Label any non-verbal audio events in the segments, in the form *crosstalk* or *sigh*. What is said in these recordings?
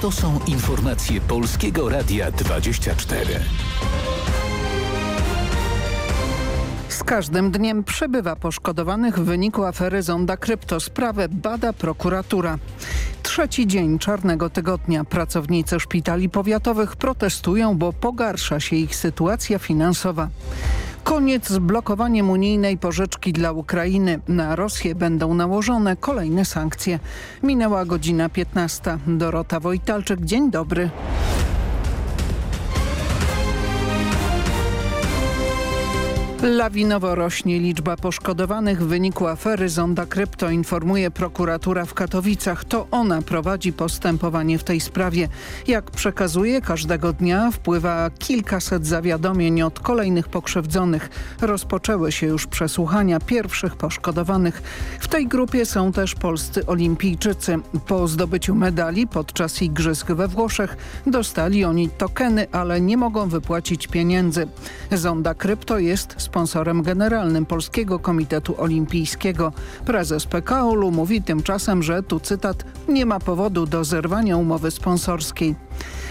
To są informacje Polskiego Radia 24. Z każdym dniem przybywa poszkodowanych w wyniku afery Zonda Krypto. Sprawę bada prokuratura. Trzeci dzień czarnego tygodnia. Pracownicy szpitali powiatowych protestują, bo pogarsza się ich sytuacja finansowa. Koniec z blokowaniem unijnej pożyczki dla Ukrainy. Na Rosję będą nałożone kolejne sankcje. Minęła godzina 15. Dorota Wojtalczyk, dzień dobry. Lawinowo rośnie liczba poszkodowanych w wyniku afery Zonda Krypto, informuje prokuratura w Katowicach. To ona prowadzi postępowanie w tej sprawie. Jak przekazuje, każdego dnia wpływa kilkaset zawiadomień od kolejnych pokrzywdzonych. Rozpoczęły się już przesłuchania pierwszych poszkodowanych. W tej grupie są też polscy olimpijczycy. Po zdobyciu medali podczas igrzysk we Włoszech dostali oni tokeny, ale nie mogą wypłacić pieniędzy. Zonda Krypto jest sponsorem generalnym Polskiego Komitetu Olimpijskiego. Prezes PKOL-u mówi tymczasem, że tu cytat nie ma powodu do zerwania umowy sponsorskiej.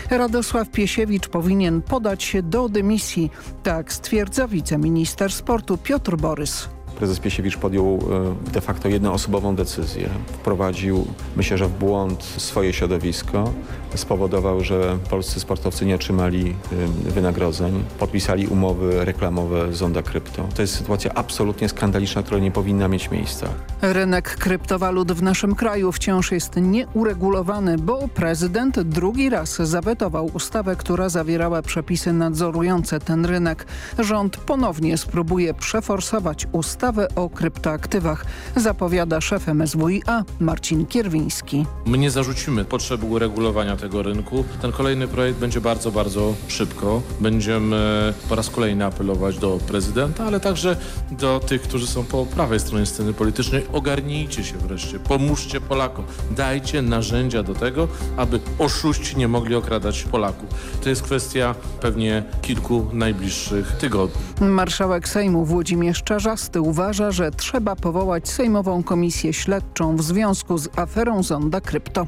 Radosław Piesiewicz powinien podać się do dymisji. Tak stwierdza wiceminister sportu Piotr Borys prezes Piesiewicz podjął e, de facto jednoosobową decyzję. Wprowadził, myślę, że w błąd swoje środowisko. Spowodował, że polscy sportowcy nie otrzymali e, wynagrodzeń. Podpisali umowy reklamowe z Onda Krypto. To jest sytuacja absolutnie skandaliczna, która nie powinna mieć miejsca. Rynek kryptowalut w naszym kraju wciąż jest nieuregulowany, bo prezydent drugi raz zawetował ustawę, która zawierała przepisy nadzorujące ten rynek. Rząd ponownie spróbuje przeforsować ustawę ustawę o kryptoaktywach, zapowiada szef MSWiA Marcin Kierwiński. My nie zarzucimy potrzeby uregulowania tego rynku. Ten kolejny projekt będzie bardzo, bardzo szybko. Będziemy po raz kolejny apelować do prezydenta, ale także do tych, którzy są po prawej stronie sceny politycznej. Ogarnijcie się wreszcie, pomóżcie Polakom, dajcie narzędzia do tego, aby oszuści nie mogli okradać Polaków. To jest kwestia pewnie kilku najbliższych tygodni. Marszałek Sejmu Włodzimierz Czarzasty uważa, że trzeba powołać Sejmową Komisję Śledczą w związku z aferą Zonda Krypto.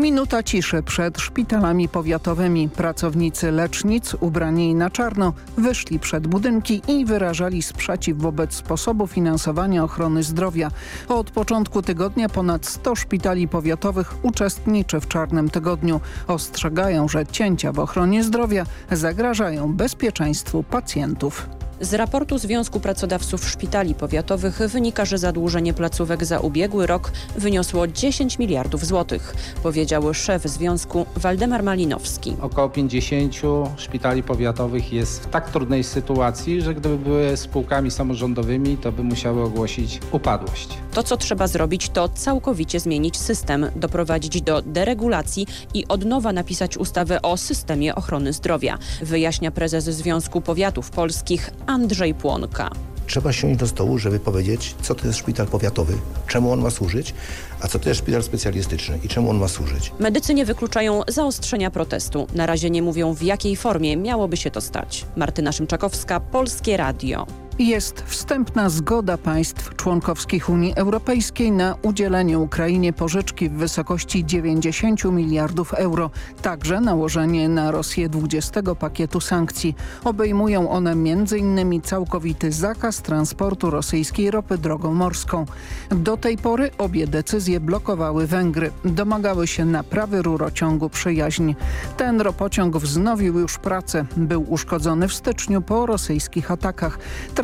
Minuta ciszy przed szpitalami powiatowymi. Pracownicy lecznic ubrani na czarno wyszli przed budynki i wyrażali sprzeciw wobec sposobu finansowania ochrony zdrowia. Od początku tygodnia ponad 100 szpitali powiatowych uczestniczy w Czarnym Tygodniu. Ostrzegają, że cięcia w ochronie zdrowia zagrażają bezpieczeństwu pacjentów. Z raportu Związku Pracodawców Szpitali Powiatowych wynika, że zadłużenie placówek za ubiegły rok wyniosło 10 miliardów złotych, powiedział szef związku Waldemar Malinowski. Około 50 szpitali powiatowych jest w tak trudnej sytuacji, że gdyby były spółkami samorządowymi, to by musiały ogłosić upadłość. To, co trzeba zrobić, to całkowicie zmienić system, doprowadzić do deregulacji i od nowa napisać ustawę o systemie ochrony zdrowia, wyjaśnia prezes Związku Powiatów Polskich Andrzej Płonka. Trzeba siąść do stołu, żeby powiedzieć, co to jest szpital powiatowy, czemu on ma służyć, a co to jest szpital specjalistyczny i czemu on ma służyć. Medycy nie wykluczają zaostrzenia protestu. Na razie nie mówią, w jakiej formie miałoby się to stać. Martyna Szymczakowska, Polskie Radio jest wstępna zgoda państw członkowskich Unii Europejskiej na udzielenie Ukrainie pożyczki w wysokości 90 miliardów euro. Także nałożenie na Rosję 20 pakietu sankcji. Obejmują one m.in. całkowity zakaz transportu rosyjskiej ropy drogą morską. Do tej pory obie decyzje blokowały Węgry. Domagały się naprawy rurociągu przyjaźń. Ten ropociąg wznowił już pracę. Był uszkodzony w styczniu po rosyjskich atakach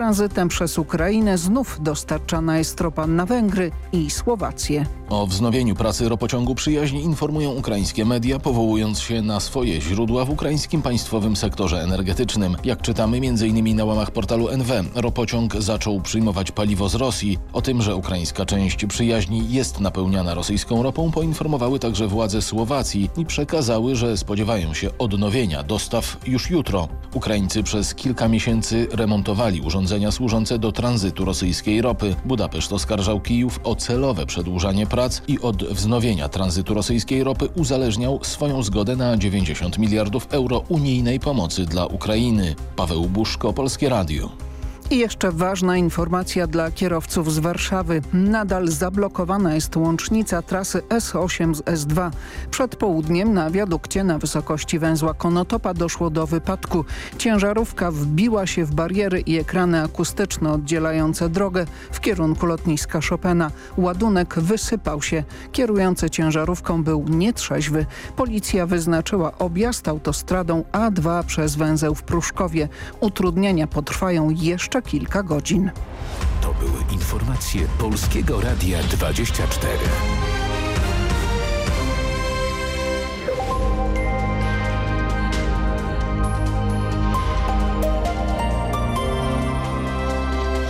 tranzytem przez Ukrainę znów dostarczana jest ropa na Węgry i Słowację. O wznowieniu pracy ropociągu przyjaźni informują ukraińskie media, powołując się na swoje źródła w ukraińskim państwowym sektorze energetycznym. Jak czytamy m.in. na łamach portalu NW, ropociąg zaczął przyjmować paliwo z Rosji. O tym, że ukraińska część przyjaźni jest napełniana rosyjską ropą, poinformowały także władze Słowacji i przekazały, że spodziewają się odnowienia dostaw już jutro. Ukraińcy przez kilka miesięcy remontowali urządzenia służące do tranzytu rosyjskiej ropy. Budapeszt oskarżał Kijów o celowe przedłużanie prac i od wznowienia tranzytu rosyjskiej ropy uzależniał swoją zgodę na 90 miliardów euro unijnej pomocy dla Ukrainy. Paweł Buszko, Polskie Radio. I jeszcze ważna informacja dla kierowców z Warszawy. Nadal zablokowana jest łącznica trasy S8 z S2. Przed południem na wiadukcie na wysokości węzła Konotopa doszło do wypadku. Ciężarówka wbiła się w bariery i ekrany akustyczne oddzielające drogę w kierunku lotniska Chopina. Ładunek wysypał się. Kierujący ciężarówką był nietrzeźwy. Policja wyznaczyła objazd autostradą A2 przez węzeł w Pruszkowie. Utrudnienia potrwają jeszcze kilka godzin. To były informacje Polskiego Radia 24.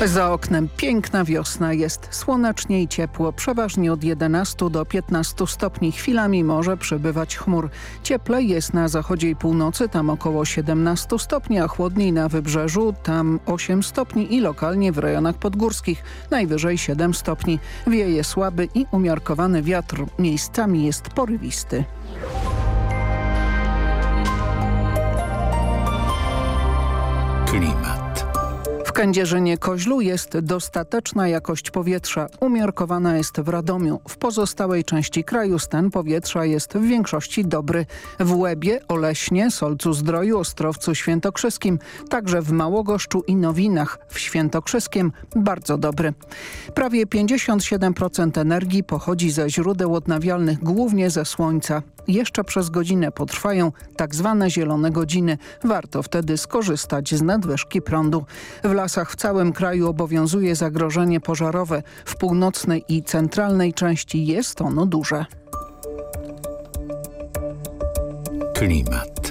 Za oknem piękna wiosna jest słonecznie i ciepło, przeważnie od 11 do 15 stopni. Chwilami może przybywać chmur. Cieplej jest na zachodzie i północy, tam około 17 stopni, a chłodniej na wybrzeżu, tam 8 stopni i lokalnie w rejonach podgórskich, najwyżej 7 stopni. Wieje słaby i umiarkowany wiatr, miejscami jest porywisty. Klimat. Kędzierzynie-Koźlu jest dostateczna jakość powietrza. Umiarkowana jest w Radomiu. W pozostałej części kraju stan powietrza jest w większości dobry. W Łebie, Oleśnie, Solcu Zdroju, Ostrowcu Świętokrzyskim, także w Małogoszczu i Nowinach w Świętokrzyskiem bardzo dobry. Prawie 57% energii pochodzi ze źródeł odnawialnych, głównie ze słońca. Jeszcze przez godzinę potrwają tak zwane zielone godziny. Warto wtedy skorzystać z nadwyżki prądu. W lasach w całym kraju obowiązuje zagrożenie pożarowe. W północnej i centralnej części jest ono duże. Klimat.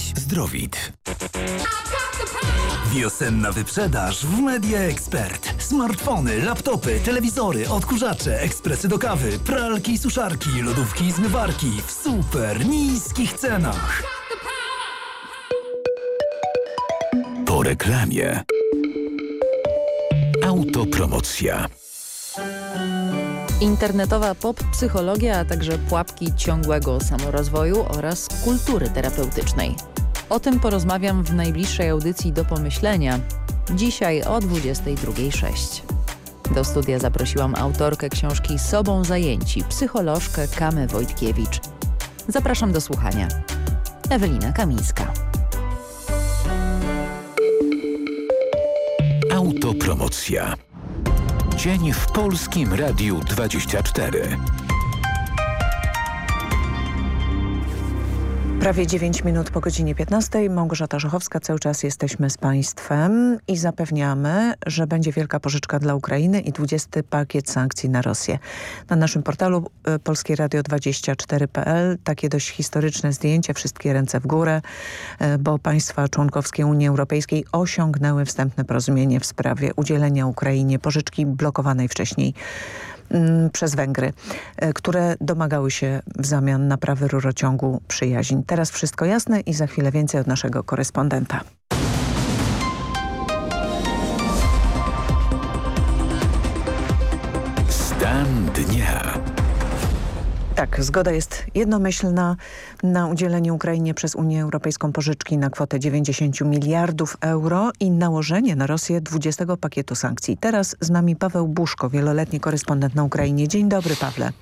Zdrowit. Wiosenna wyprzedaż w Media Expert. Smartfony, laptopy, telewizory, odkurzacze, ekspresy do kawy, pralki i suszarki, lodówki i zmywarki w super niskich cenach. Po reklamie. Autopromocja. Internetowa pop-psychologia, a także pułapki ciągłego samorozwoju oraz kultury terapeutycznej. O tym porozmawiam w najbliższej audycji do pomyślenia. Dzisiaj o 22.06. Do studia zaprosiłam autorkę książki Sobą zajęci, psycholożkę Kamę Wojtkiewicz. Zapraszam do słuchania. Ewelina Kamińska. Autopromocja. Dzień w Polskim Radiu 24. Prawie 9 minut po godzinie 15. Małgorzata Żochowska. Cały czas jesteśmy z Państwem i zapewniamy, że będzie wielka pożyczka dla Ukrainy i 20 pakiet sankcji na Rosję. Na naszym portalu y, polskieradio24.pl takie dość historyczne zdjęcie, wszystkie ręce w górę, y, bo państwa członkowskie Unii Europejskiej osiągnęły wstępne porozumienie w sprawie udzielenia Ukrainie pożyczki blokowanej wcześniej przez Węgry, e, które domagały się w zamian naprawy rurociągu przyjaźń. Teraz wszystko jasne i za chwilę więcej od naszego korespondenta. Stan dnia. Tak, zgoda jest jednomyślna na udzielenie Ukrainie przez Unię Europejską pożyczki na kwotę 90 miliardów euro i nałożenie na Rosję 20 pakietu sankcji. Teraz z nami Paweł Buszko, wieloletni korespondent na Ukrainie. Dzień dobry, Pawle.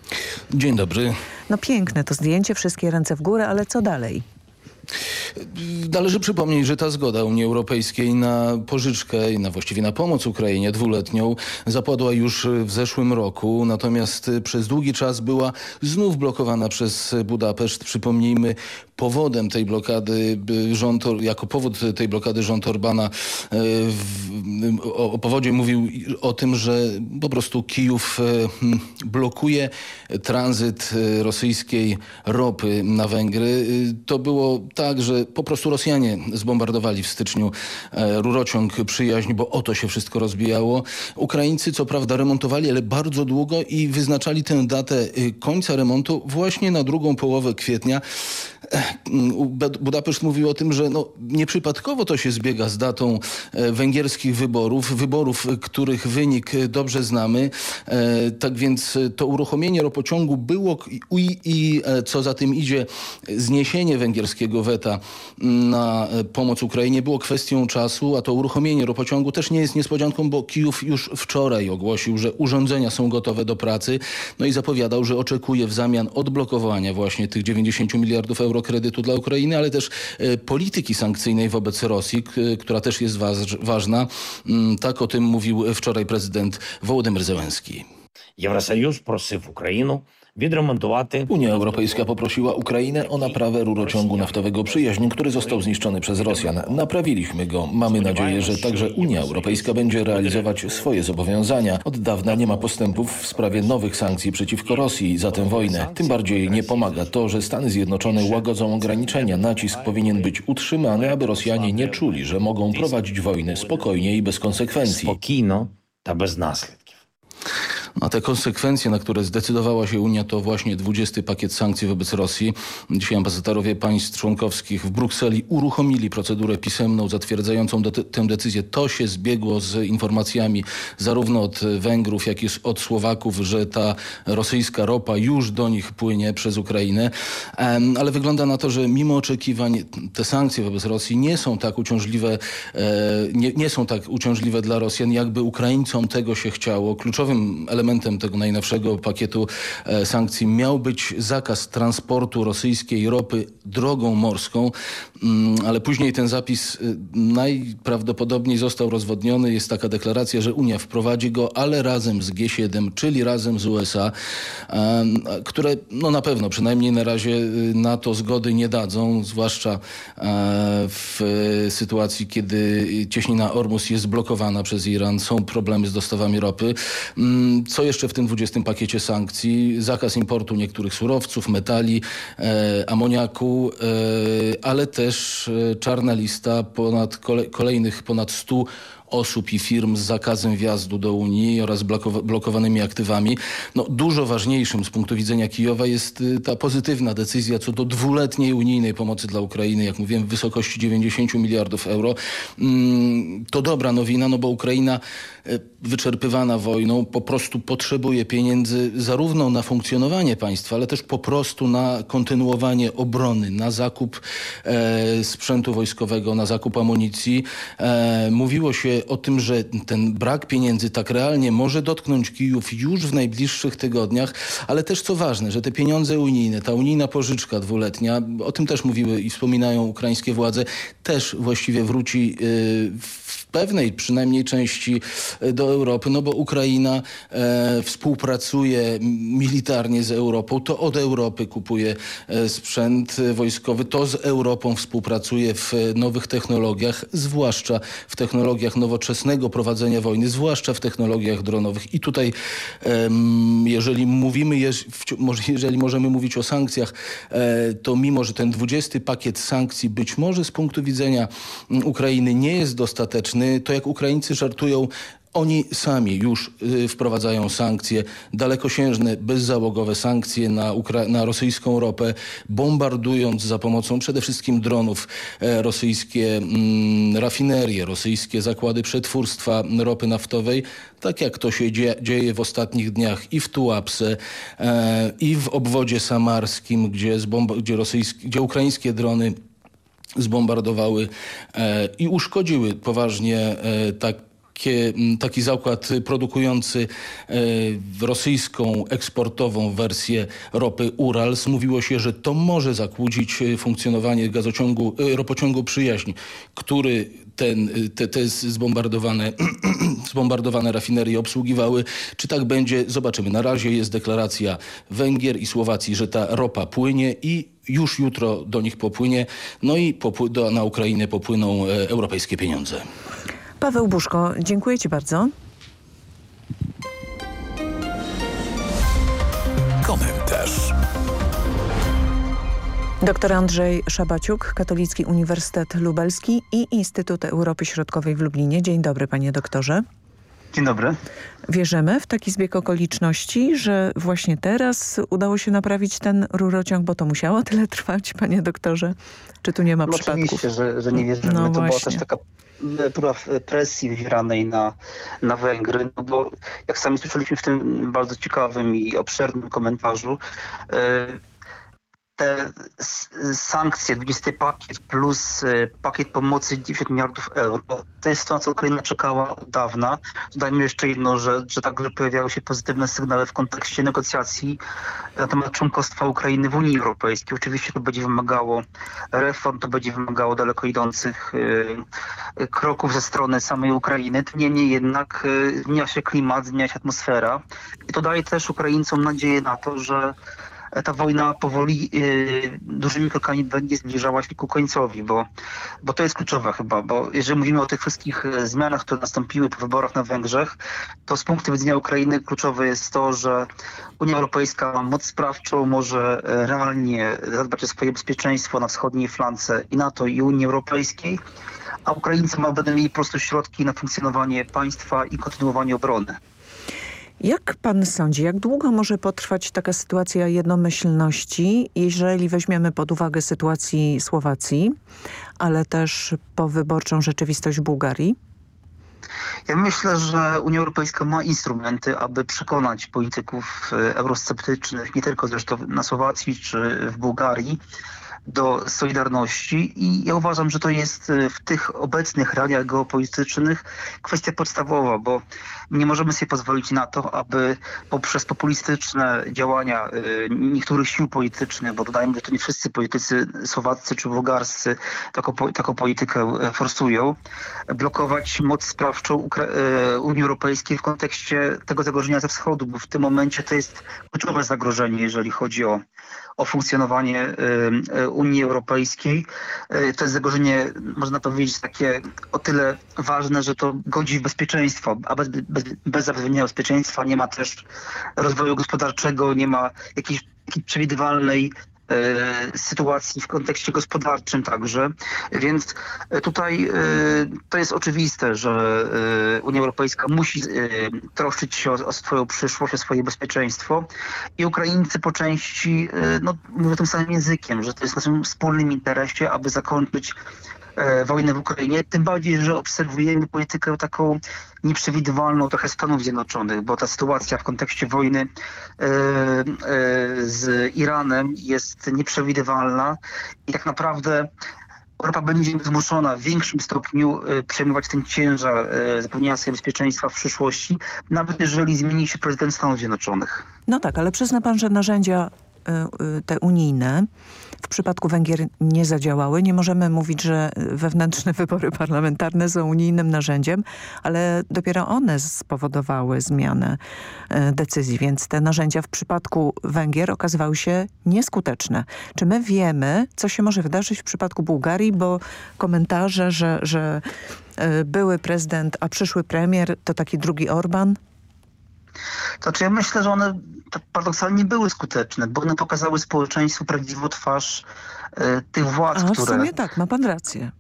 Dzień dobry. No piękne to zdjęcie, wszystkie ręce w górę, ale co dalej? Należy przypomnieć, że ta zgoda Unii Europejskiej na pożyczkę i na właściwie na pomoc Ukrainie dwuletnią zapadła już w zeszłym roku, natomiast przez długi czas była znów blokowana przez Budapeszt. Przypomnijmy, powodem tej blokady rząd, jako powód tej blokady rząd Orbana e, o, powodzie mówił o tym, że po prostu Kijów e, blokuje tranzyt e, rosyjskiej ropy na Węgry. To było że po prostu Rosjanie zbombardowali w styczniu rurociąg przyjaźń, bo o to się wszystko rozbijało. Ukraińcy co prawda remontowali, ale bardzo długo i wyznaczali tę datę końca remontu właśnie na drugą połowę kwietnia. Budapeszt mówił o tym, że no, nieprzypadkowo to się zbiega z datą e, węgierskich wyborów, wyborów, których wynik dobrze znamy. E, tak więc to uruchomienie ropociągu było i, i co za tym idzie zniesienie węgierskiego weta na pomoc Ukrainie było kwestią czasu, a to uruchomienie ropociągu też nie jest niespodzianką, bo Kijów już wczoraj ogłosił, że urządzenia są gotowe do pracy, no i zapowiadał, że oczekuje w zamian odblokowania właśnie tych 90 miliardów euro kredytu dla Ukrainy, ale też e, polityki sankcyjnej wobec Rosji, która też jest ważna. Mm, tak o tym mówił wczoraj prezydent Wołodymyr Zełenski. Євросоюз просив Україну Unia Europejska poprosiła Ukrainę o naprawę rurociągu naftowego przyjaźń, który został zniszczony przez Rosjan. Naprawiliśmy go. Mamy nadzieję, że także Unia Europejska będzie realizować swoje zobowiązania. Od dawna nie ma postępów w sprawie nowych sankcji przeciwko Rosji za tę wojnę. Tym bardziej nie pomaga to, że Stany Zjednoczone łagodzą ograniczenia. Nacisk powinien być utrzymany, aby Rosjanie nie czuli, że mogą prowadzić wojny spokojnie i bez konsekwencji. Spokojno, ta bez następstw. A te konsekwencje, na które zdecydowała się Unia, to właśnie 20 pakiet sankcji wobec Rosji. Dzisiaj ambasadorowie państw członkowskich w Brukseli uruchomili procedurę pisemną zatwierdzającą tę decyzję. To się zbiegło z informacjami zarówno od Węgrów, jak i od Słowaków, że ta rosyjska ropa już do nich płynie przez Ukrainę. Ale wygląda na to, że mimo oczekiwań te sankcje wobec Rosji nie są tak uciążliwe, e, nie, nie są tak uciążliwe dla Rosjan, jakby Ukraińcom tego się chciało. Kluczowym elementem elementem tego najnowszego pakietu e, sankcji miał być zakaz transportu rosyjskiej ropy drogą morską, mm, ale później ten zapis y, najprawdopodobniej został rozwodniony. Jest taka deklaracja, że Unia wprowadzi go, ale razem z G7, czyli razem z USA, które no na pewno, przynajmniej na razie y, na to zgody nie dadzą, zwłaszcza e, w sytuacji, kiedy cieśnina Ormus jest blokowana przez Iran, są problemy z dostawami ropy. Co jeszcze w tym 20 pakiecie sankcji? Zakaz importu niektórych surowców, metali, e, amoniaku, e, ale też e, czarna lista ponad kole, kolejnych ponad 100 osób i firm z zakazem wjazdu do Unii oraz blokowanymi aktywami. No, dużo ważniejszym z punktu widzenia Kijowa jest y, ta pozytywna decyzja co do dwuletniej unijnej pomocy dla Ukrainy, jak mówiłem w wysokości 90 miliardów euro. Mm, to dobra nowina, no bo Ukraina y, wyczerpywana wojną po prostu potrzebuje pieniędzy zarówno na funkcjonowanie państwa, ale też po prostu na kontynuowanie obrony, na zakup e, sprzętu wojskowego, na zakup amunicji. E, mówiło się o tym, że ten brak pieniędzy tak realnie może dotknąć Kijów już w najbliższych tygodniach, ale też co ważne, że te pieniądze unijne, ta unijna pożyczka dwuletnia, o tym też mówiły i wspominają ukraińskie władze, też właściwie wróci w pewnej przynajmniej części e, do Europy, no bo Ukraina e, współpracuje militarnie z Europą, to od Europy kupuje sprzęt wojskowy, to z Europą współpracuje w nowych technologiach, zwłaszcza w technologiach nowoczesnego prowadzenia wojny, zwłaszcza w technologiach dronowych. I tutaj, jeżeli mówimy, jeżeli możemy mówić o sankcjach, e, to mimo, że ten 20 pakiet sankcji być może z punktu widzenia Ukrainy nie jest dostateczny, to jak Ukraińcy żartują, oni sami już y, wprowadzają sankcje, dalekosiężne, bezzałogowe sankcje na, na, rosyjską ropę, bombardując za pomocą przede wszystkim dronów e, rosyjskie mm, rafinerie, rosyjskie zakłady przetwórstwa ropy naftowej, tak jak to się dzie dzieje w ostatnich dniach i w Tułapse, e, i w obwodzie samarskim, gdzie, gdzie, gdzie ukraińskie drony zbombardowały e, i uszkodziły poważnie e, tak takie, taki zakład produkujący rosyjską eksportową wersję ropy Urals. Mówiło się, że to może zakłócić funkcjonowanie gazociągu, ropociągu przyjaźń, który ten, te, te zbombardowane, *clears throat* zbombardowane rafinerie obsługiwały. Czy tak będzie? Zobaczymy. Na razie jest deklaracja Węgier i Słowacji, że ta ropa płynie i już jutro do nich popłynie. No i do, na Ukrainę popłyną e, europejskie pieniądze. Paweł Buszko, dziękuję Ci bardzo. Komentarz. Dr Andrzej Szabaciuk, Katolicki Uniwersytet Lubelski i Instytut Europy Środkowej w Lublinie. Dzień dobry panie doktorze. Dzień dobry. Wierzymy w taki zbieg okoliczności, że właśnie teraz udało się naprawić ten rurociąg, bo to musiało tyle trwać, panie doktorze? Czy tu nie ma no przypadków? Oczywiście, że, że nie wierzymy. No to właśnie. była też taka próba presji wywieranej na, na Węgry, no bo jak sami słyszeliśmy w tym bardzo ciekawym i obszernym komentarzu, yy, te sankcje, 20 pakiet plus y, pakiet pomocy 90 miliardów euro, to jest to, co Ukraina czekała od dawna. Dodajmy jeszcze jedno, że, że także pojawiały się pozytywne sygnały w kontekście negocjacji na temat członkostwa Ukrainy w Unii Europejskiej. Oczywiście to będzie wymagało reform, to będzie wymagało daleko idących y, kroków ze strony samej Ukrainy. Niemniej jednak y, zmienia się klimat, zmienia się atmosfera i to daje też Ukraińcom nadzieję na to, że ta wojna powoli yy, dużymi krokami będzie zbliżała się ku końcowi, bo, bo to jest kluczowe chyba, bo jeżeli mówimy o tych wszystkich e, zmianach, które nastąpiły po wyborach na Węgrzech, to z punktu widzenia Ukrainy kluczowe jest to, że Unia Europejska ma moc sprawczą, może e, realnie zadbać o swoje bezpieczeństwo na wschodniej flance i NATO i Unii Europejskiej, a Ukraińcy będą mieli po prostu środki na funkcjonowanie państwa i kontynuowanie obrony. Jak pan sądzi, jak długo może potrwać taka sytuacja jednomyślności, jeżeli weźmiemy pod uwagę sytuację Słowacji, ale też powyborczą rzeczywistość Bułgarii? Ja myślę, że Unia Europejska ma instrumenty, aby przekonać polityków e, eurosceptycznych, nie tylko zresztą na Słowacji czy w Bułgarii, do Solidarności i ja uważam, że to jest e, w tych obecnych realiach geopolitycznych kwestia podstawowa, bo nie możemy sobie pozwolić na to, aby poprzez populistyczne działania e, niektórych sił politycznych, bo dodajmy, że to nie wszyscy politycy słowaccy czy bułgarscy taką, taką politykę e, forsują, blokować moc sprawczą Unii Europejskiej w kontekście tego zagrożenia ze wschodu, bo w tym momencie to jest kluczowe zagrożenie, jeżeli chodzi o, o funkcjonowanie Unii Europejskiej. To jest zagrożenie, można powiedzieć, takie o tyle ważne, że to godzi w bezpieczeństwo, a bez, bez, bez zapewnienia bezpieczeństwa nie ma też rozwoju gospodarczego, nie ma jakiejś, jakiejś przewidywalnej E, sytuacji w kontekście gospodarczym także. Więc e, tutaj e, to jest oczywiste, że Unia Europejska musi troszczyć się o, swoją przyszłość, o swoje bezpieczeństwo i Ukraińcy po części no, mówią tym samym językiem, że to jest w naszym wspólnym interesie, aby zakończyć E, wojnę w Ukrainie, tym bardziej, że obserwujemy politykę taką nieprzewidywalną trochę Stanów Zjednoczonych, bo ta sytuacja w kontekście wojny e, e, z Iranem jest nieprzewidywalna i tak naprawdę Europa będzie zmuszona w większym stopniu przejmować ten ciężar zapewnienia sobie bezpieczeństwa w przyszłości, nawet jeżeli zmieni się prezydent Stanów Zjednoczonych. No tak, ale przyzna pan, że narzędzia te unijne w przypadku Węgier nie zadziałały. Nie możemy mówić, że wewnętrzne *laughs* wybory parlamentarne są unijnym narzędziem, ale dopiero one spowodowały zmianę e, decyzji, więc te narzędzia w przypadku Węgier okazywały się nieskuteczne. Czy my wiemy, co się może wydarzyć w przypadku Bułgarii, bo komentarze, że, że e, były prezydent, a przyszły premier to taki drugi Orban? Znaczy ja myślę, że one paradoksalnie były skuteczne, bo one pokazały społeczeństwu prawdziwą twarz e, tych władz, A, które... w sumie tak, ma pan rację.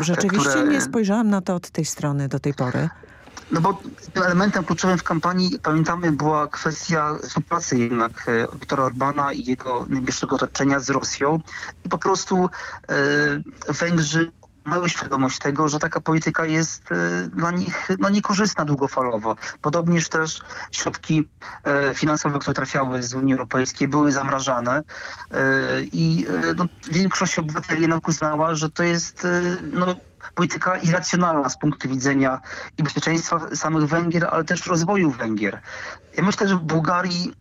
Rzeczywiście które... nie spojrzałam na to od tej strony do tej pory. No bo elementem kluczowym w kampanii, pamiętamy, była kwestia współpracy jednak e, Viktora Orbana i jego najbliższego otoczenia z Rosją. I po prostu e, Węgrzy mają świadomość tego, że taka polityka jest e, dla nich no, niekorzystna długofalowo. Podobnież też środki e, finansowe, które trafiały z Unii Europejskiej były zamrażane e, i no, większość obywateli jednak uznała, że to jest no, polityka irracjonalna z punktu widzenia i bezpieczeństwa samych Węgier, ale też rozwoju Węgier. Ja myślę, że w Bułgarii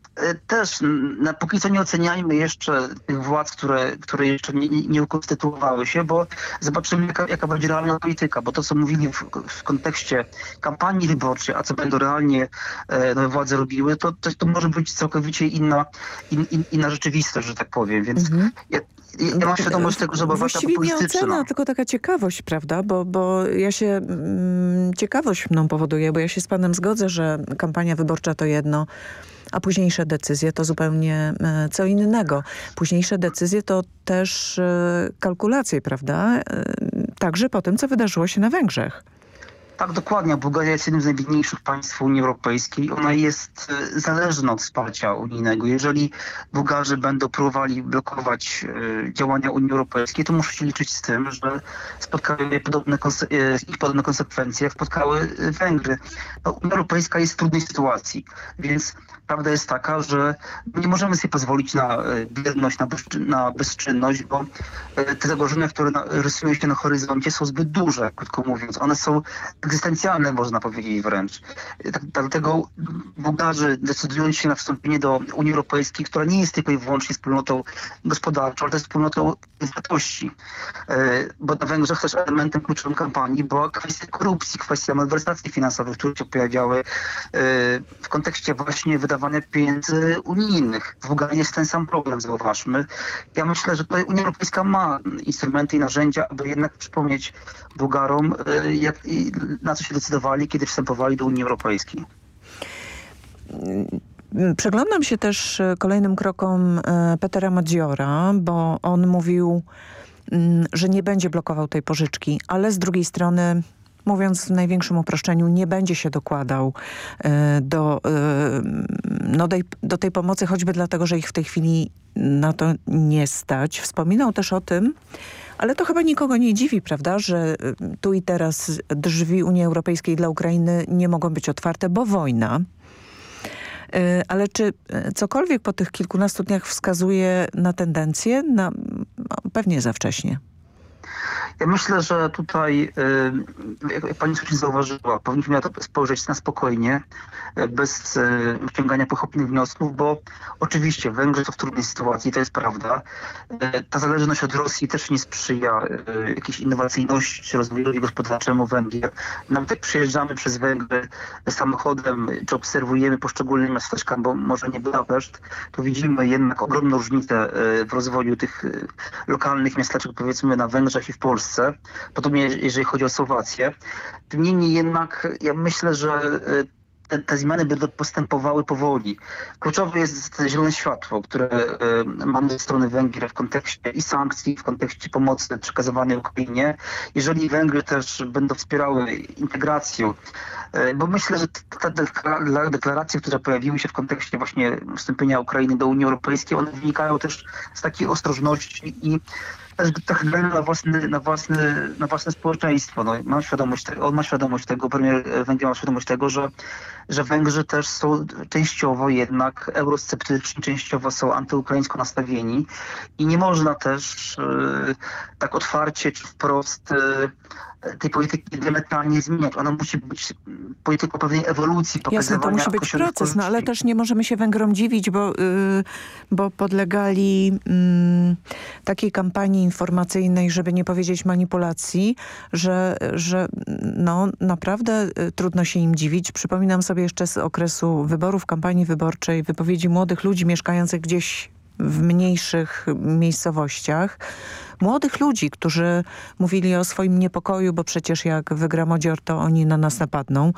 też na póki co nie oceniajmy jeszcze tych władz, które, które jeszcze nie, nie ukonstytuowały się, bo zobaczymy jaka, jaka będzie realna polityka, bo to co mówili w, w kontekście kampanii wyborczej, a co będą realnie e, nowe władze robiły, to, to, to może być całkowicie inna, in, in, inna rzeczywistość, że tak powiem, więc Mhm. ja, ja, mam świadomość tego, że była nie ocena, tylko taka ciekawość, prawda? Bo, bo ja się, mm, ciekawość mną powoduje, bo ja się z panem zgodzę, że kampania wyborcza to jedno, a późniejsze decyzje to zupełnie e, co innego. Późniejsze decyzje to też e, kalkulacje, prawda? E, Także po tym, co wydarzyło się na Węgrzech. Tak, dokładnie. Bułgaria jest jednym z najbiedniejszych państw Unii Europejskiej. Ona jest e, zależna od wsparcia unijnego. Jeżeli Bułgarzy będą próbowali blokować e, działania Unii Europejskiej, to muszą się liczyć z tym, że spotkają je podobne, e, ich podobne konsekwencje, jak spotkały Węgry. No, Unia Europejska jest w trudnej sytuacji, więc prawda jest taka, że nie możemy sobie pozwolić na bierność, na, bezczy- na bezczynność, bo te zagrożenia, które rysują się na horyzoncie są zbyt duże, krótko mówiąc. One są egzystencjalne, można powiedzieć wręcz. Tak, dlatego Bułgarzy decydując się na wstąpienie do Unii Europejskiej, która nie jest tylko i wyłącznie wspólnotą gospodarczą, ale też wspólnotą wartości. E, Bo na Węgrzech też elementem kluczowym kampanii była kwestia korupcji, kwestia malwersacji finansowych, które się pojawiały e, w kontekście właśnie wydawania pieniędzy unijnych. W Bułgarii jest ten sam problem, zauważmy. Ja myślę, że tutaj Unia Europejska ma instrumenty i narzędzia, aby jednak przypomnieć Bułgarom, e, jak, na co się decydowali, kiedy wstępowali do Unii Europejskiej. Przeglądam się też e, kolejnym krokom e, Petera Madziora, bo on mówił, mm, że nie będzie blokował tej pożyczki, ale z drugiej strony mówiąc w największym uproszczeniu, nie będzie się dokładał e, do, no do tej pomocy, choćby dlatego, że ich w tej chwili na to nie stać. Wspominał też o tym, ale to chyba nikogo nie dziwi, prawda, że e, tu i teraz drzwi Unii Europejskiej dla Ukrainy nie mogą być otwarte, bo wojna. E, Ale czy e, cokolwiek po tych kilkunastu dniach wskazuje na tendencję? Na, no, pewnie za wcześnie. Ja myślę, że tutaj, y, jak pani słusznie zauważyła, powinniśmy na to spojrzeć na spokojnie, y, bez wyciągania pochopnych wniosków, bo oczywiście Węgrzy są w trudnej sytuacji, to jest prawda. Y, Ta zależność od Rosji też nie sprzyja jakiejś innowacyjności rozwojowi gospodarczemu Węgier. Nawet jak przejeżdżamy przez Węgry samochodem, czy obserwujemy poszczególne miasteczka, bo może nie Budapeszt, to widzimy jednak ogromną różnicę w rozwoju tych lokalnych miasteczek, powiedzmy na Węgrzech i w Polsce. Podobnie jeżeli chodzi o Słowację. Tym niemniej jednak ja myślę, że y, te, te zmiany będą postępowały powoli. Kluczowe jest zielone światło, które y, mamy ze strony Węgier w kontekście i sankcji, w kontekście pomocy przekazywanej Ukrainie. Jeżeli Węgry też będą wspierały integrację, y, bo myślę, że te dekla- deklaracje, które pojawiły się w kontekście właśnie wstąpienia Ukrainy do Unii Europejskiej, one wynikają też z takiej ostrożności i też trochę grania na własne, na własne, na własne społeczeństwo. No, mam świadomość on ma świadomość tego, premier Węgier ma świadomość tego, że, że Węgrzy też są częściowo jednak eurosceptyczni, częściowo są antyukraińsko nastawieni i nie można też e, tak otwarcie czy wprost e, tej polityki diametralnie zmieniać. Ona musi być polityką pewnej ewolucji, Jasne, to pokazywania musi być proces, no ale też nie możemy się Węgrom dziwić, bo, y, bo podlegali mm, takiej kampanii informacyjnej, żeby nie powiedzieć manipulacji, że, że no, naprawdę y, trudno się im dziwić. Przypominam sobie jeszcze z okresu wyborów, kampanii wyborczej, wypowiedzi młodych ludzi mieszkających gdzieś w mniejszych miejscowościach. Młodych ludzi, którzy mówili o swoim niepokoju, bo przecież jak wygra Modzior, to oni na nas napadną.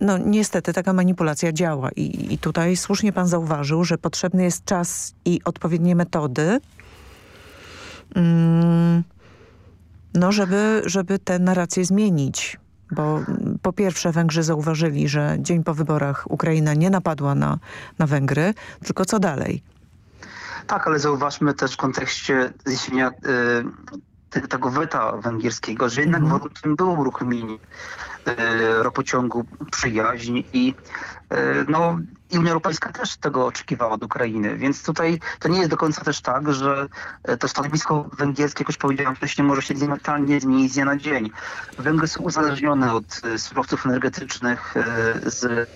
No niestety taka manipulacja działa i, i tutaj słusznie pan zauważył, że potrzebny jest czas i odpowiednie metody, mm, no żeby, żeby tę narrację zmienić. Bo po pierwsze Węgrzy zauważyli, że dzień po wyborach Ukraina nie napadła na, na Węgry, tylko co dalej? Tak, ale zauważmy też w kontekście zniesienia y, te- tego weta węgierskiego, że jednak warunkiem było uruchomienie y, ropociągu przyjaźń i y, no, i Unia Europejska też tego oczekiwała od Ukrainy, więc tutaj to nie jest do końca też tak, że e, to stanowisko węgierskie, jak już powiedziałem wcześniej, może się diametralnie zmienić z dnia na dzień. Węgry są uzależnione od e, surowców energetycznych e, z,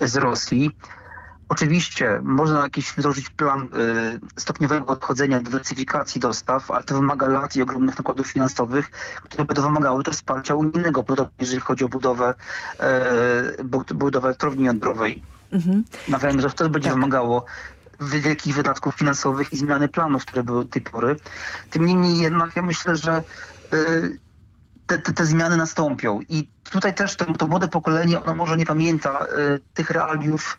z Rosji. Oczywiście można jakiś wdrożyć plan y, stopniowego odchodzenia, dywersyfikacji dostaw, ale to wymaga lat i ogromnych nakładów finansowych, które będą wymagały też wsparcia unijnego, podobnie jeżeli chodzi o budowę, y, budowę elektrowni jądrowej mhm. na Węgrzech. To będzie tak. wymagało wielkich wydatków finansowych i zmiany planów, które były do tej pory. Tym niemniej jednak ja myślę, że y, te, te, te, zmiany nastąpią. I tutaj też to, to młode pokolenie, ono może nie pamięta y, tych realiów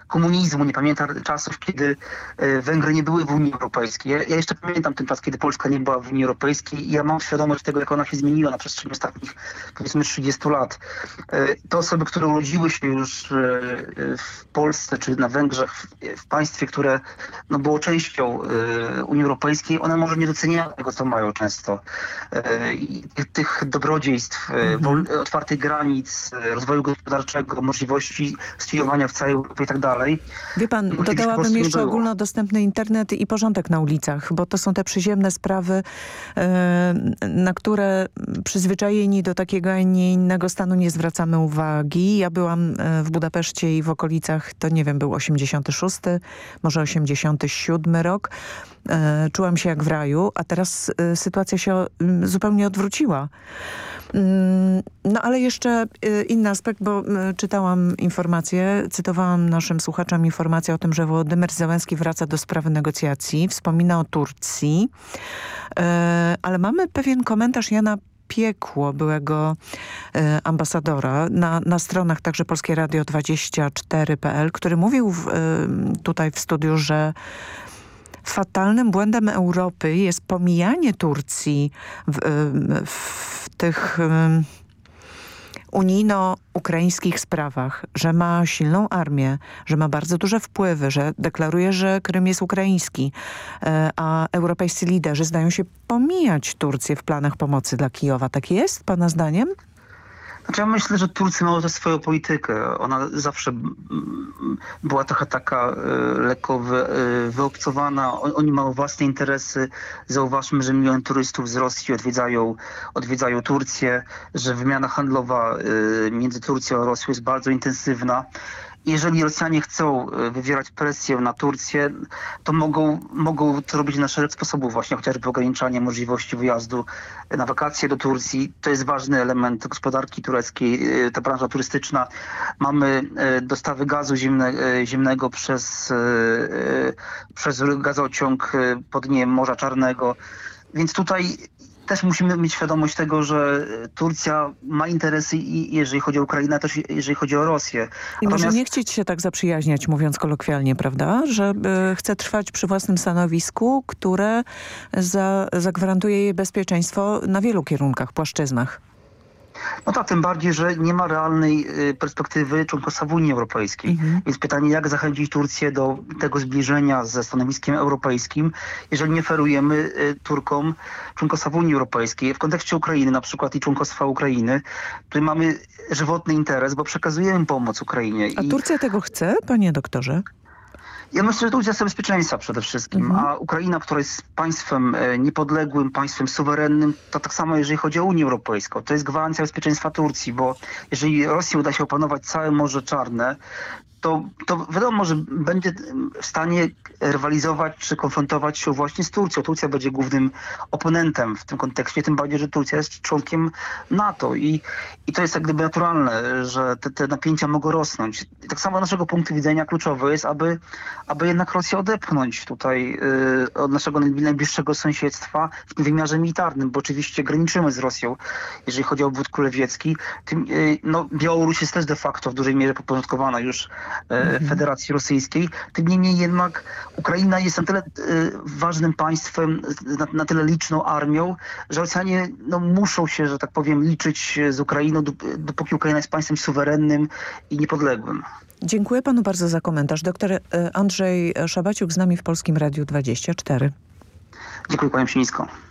komunizmu, nie pamiętam czasów, kiedy e, Węgry nie były w Unii Europejskiej. Ja, ja, jeszcze pamiętam ten czas, kiedy Polska nie była w Unii Europejskiej i ja mam świadomość tego, jak ona się zmieniła na przestrzeni ostatnich powiedzmy 30 lat. E, te osoby, które urodziły się już e, w Polsce czy na Węgrzech, w państwie, które no, było częścią Unii Europejskiej, one może nie doceniają tego, co mają często. Tych, dobrodziejstw, mhm. otwartych granic, rozwoju gospodarczego, możliwości studiowania w całej Europie i tak dalej. Wie pan, dodałabym jeszcze ogólnodostępny internet i porządek na ulicach, bo to są te przyziemne sprawy, e, na które przyzwyczajeni do takiego, a nie innego stanu nie zwracamy uwagi. Ja byłam e, w Budapeszcie i w okolicach, to nie wiem, był 86, może 87 rok. E, czułam się jak w raju, a teraz sytuacja się zupełnie odwróciła. Mm, no ale jeszcze y, inny aspekt, bo y, czytałam informację, cytowałam naszym słuchaczom informację o tym, że Władimir Zełenski wraca do sprawy negocjacji, wspomina o Turcji, y, ale mamy pewien komentarz Jana piekło byłego ambasadora na, na stronach także Polskie Radio 24.pl, który mówił w, tutaj w studiu, że fatalnym błędem Europy jest pomijanie Turcji w, w tych unijno-ukraińskich sprawach, że ma silną armię, że ma bardzo duże wpływy, że deklaruje, że Krym jest ukraiński, e, a europejscy liderzy zdają się pomijać Turcję w planach pomocy dla Kijowa. Tak jest, pana zdaniem? Znaczy ja myślę, że Turcja ma też swoją politykę. Ona zawsze była trochę taka e, lekko wy, e, wyobcowana. Oni mają własne interesy. Zauważmy, że milion turystów z Rosji odwiedzają, odwiedzają Turcję, że wymiana handlowa e, między Turcją a Rosją jest bardzo intensywna. Jeżeli Rosjanie chcą e, wywierać presję na Turcję, to mogą, mogą to robić na szereg sposobów, właśnie chociażby ograniczanie możliwości wyjazdu na wakacje do Turcji. To jest ważny element gospodarki tureckiej, e, ta branża turystyczna. Mamy e, dostawy gazu zimne, zimnego przez, przez gazociąg pod dnie Morza Czarnego. Więc tutaj też musimy mieć świadomość tego, że Turcja ma interesy i jeżeli chodzi o Ukrainę, też jeżeli chodzi o Rosję. I Natomiast... może nie chcieć się tak zaprzyjaźniać, mówiąc kolokwialnie, prawda? Że y, chce trwać przy własnym stanowisku, które za, zagwarantuje jej bezpieczeństwo na wielu kierunkach, płaszczyznach. No tak, tym bardziej, że nie ma realnej y, perspektywy członkostwa w Unii Europejskiej. Mhm. Więc pytanie, jak zachęcić Turcję do tego zbliżenia ze stanowiskiem europejskim, jeżeli nie ferujemy y, Turkom członkostwa w Unii Europejskiej. W kontekście Ukrainy na przykład i członkostwa Ukrainy, tutaj mamy żywotny interes, bo przekazujemy pomoc Ukrainie. A Turcja tego chce, panie doktorze? Ja myślę, że to udział bezpieczeństwa przede wszystkim, mhm. a Ukraina, która jest państwem e, niepodległym, państwem suwerennym, to tak samo jeżeli chodzi o Unię Europejską. To jest gwarancja bezpieczeństwa Turcji, bo jeżeli Rosji uda się opanować całe Morze Czarne, to, to wiadomo, że będzie w stanie rywalizować czy konfrontować się właśnie z Turcją. Turcja będzie głównym oponentem w tym kontekście, tym bardziej, że Turcja jest członkiem NATO i, i to jest jak gdyby naturalne, że te, te napięcia mogą rosnąć. I tak samo z naszego punktu widzenia kluczowe jest, aby, aby jednak Rosję odepchnąć tutaj yy, od naszego najbliższego sąsiedztwa w tym wymiarze militarnym, bo oczywiście graniczymy z Rosją, jeżeli chodzi o obwód kulewiecki. Tym, yy, no, Białoruś jest też de facto w dużej mierze podporządkowana już. Federacji Rosyjskiej. Tym niemniej jednak Ukraina jest na tyle e, ważnym państwem, na, na tyle liczną armią, że Rosjanie no, muszą się, że tak powiem, liczyć z Ukrainą, dopóki Ukraina jest państwem suwerennym i niepodległym. Dziękuję panu bardzo za komentarz. Doktor e, Andrzej Szabaciuk z nami w Polskim Radiu 24. Dziękuję, panie nisko.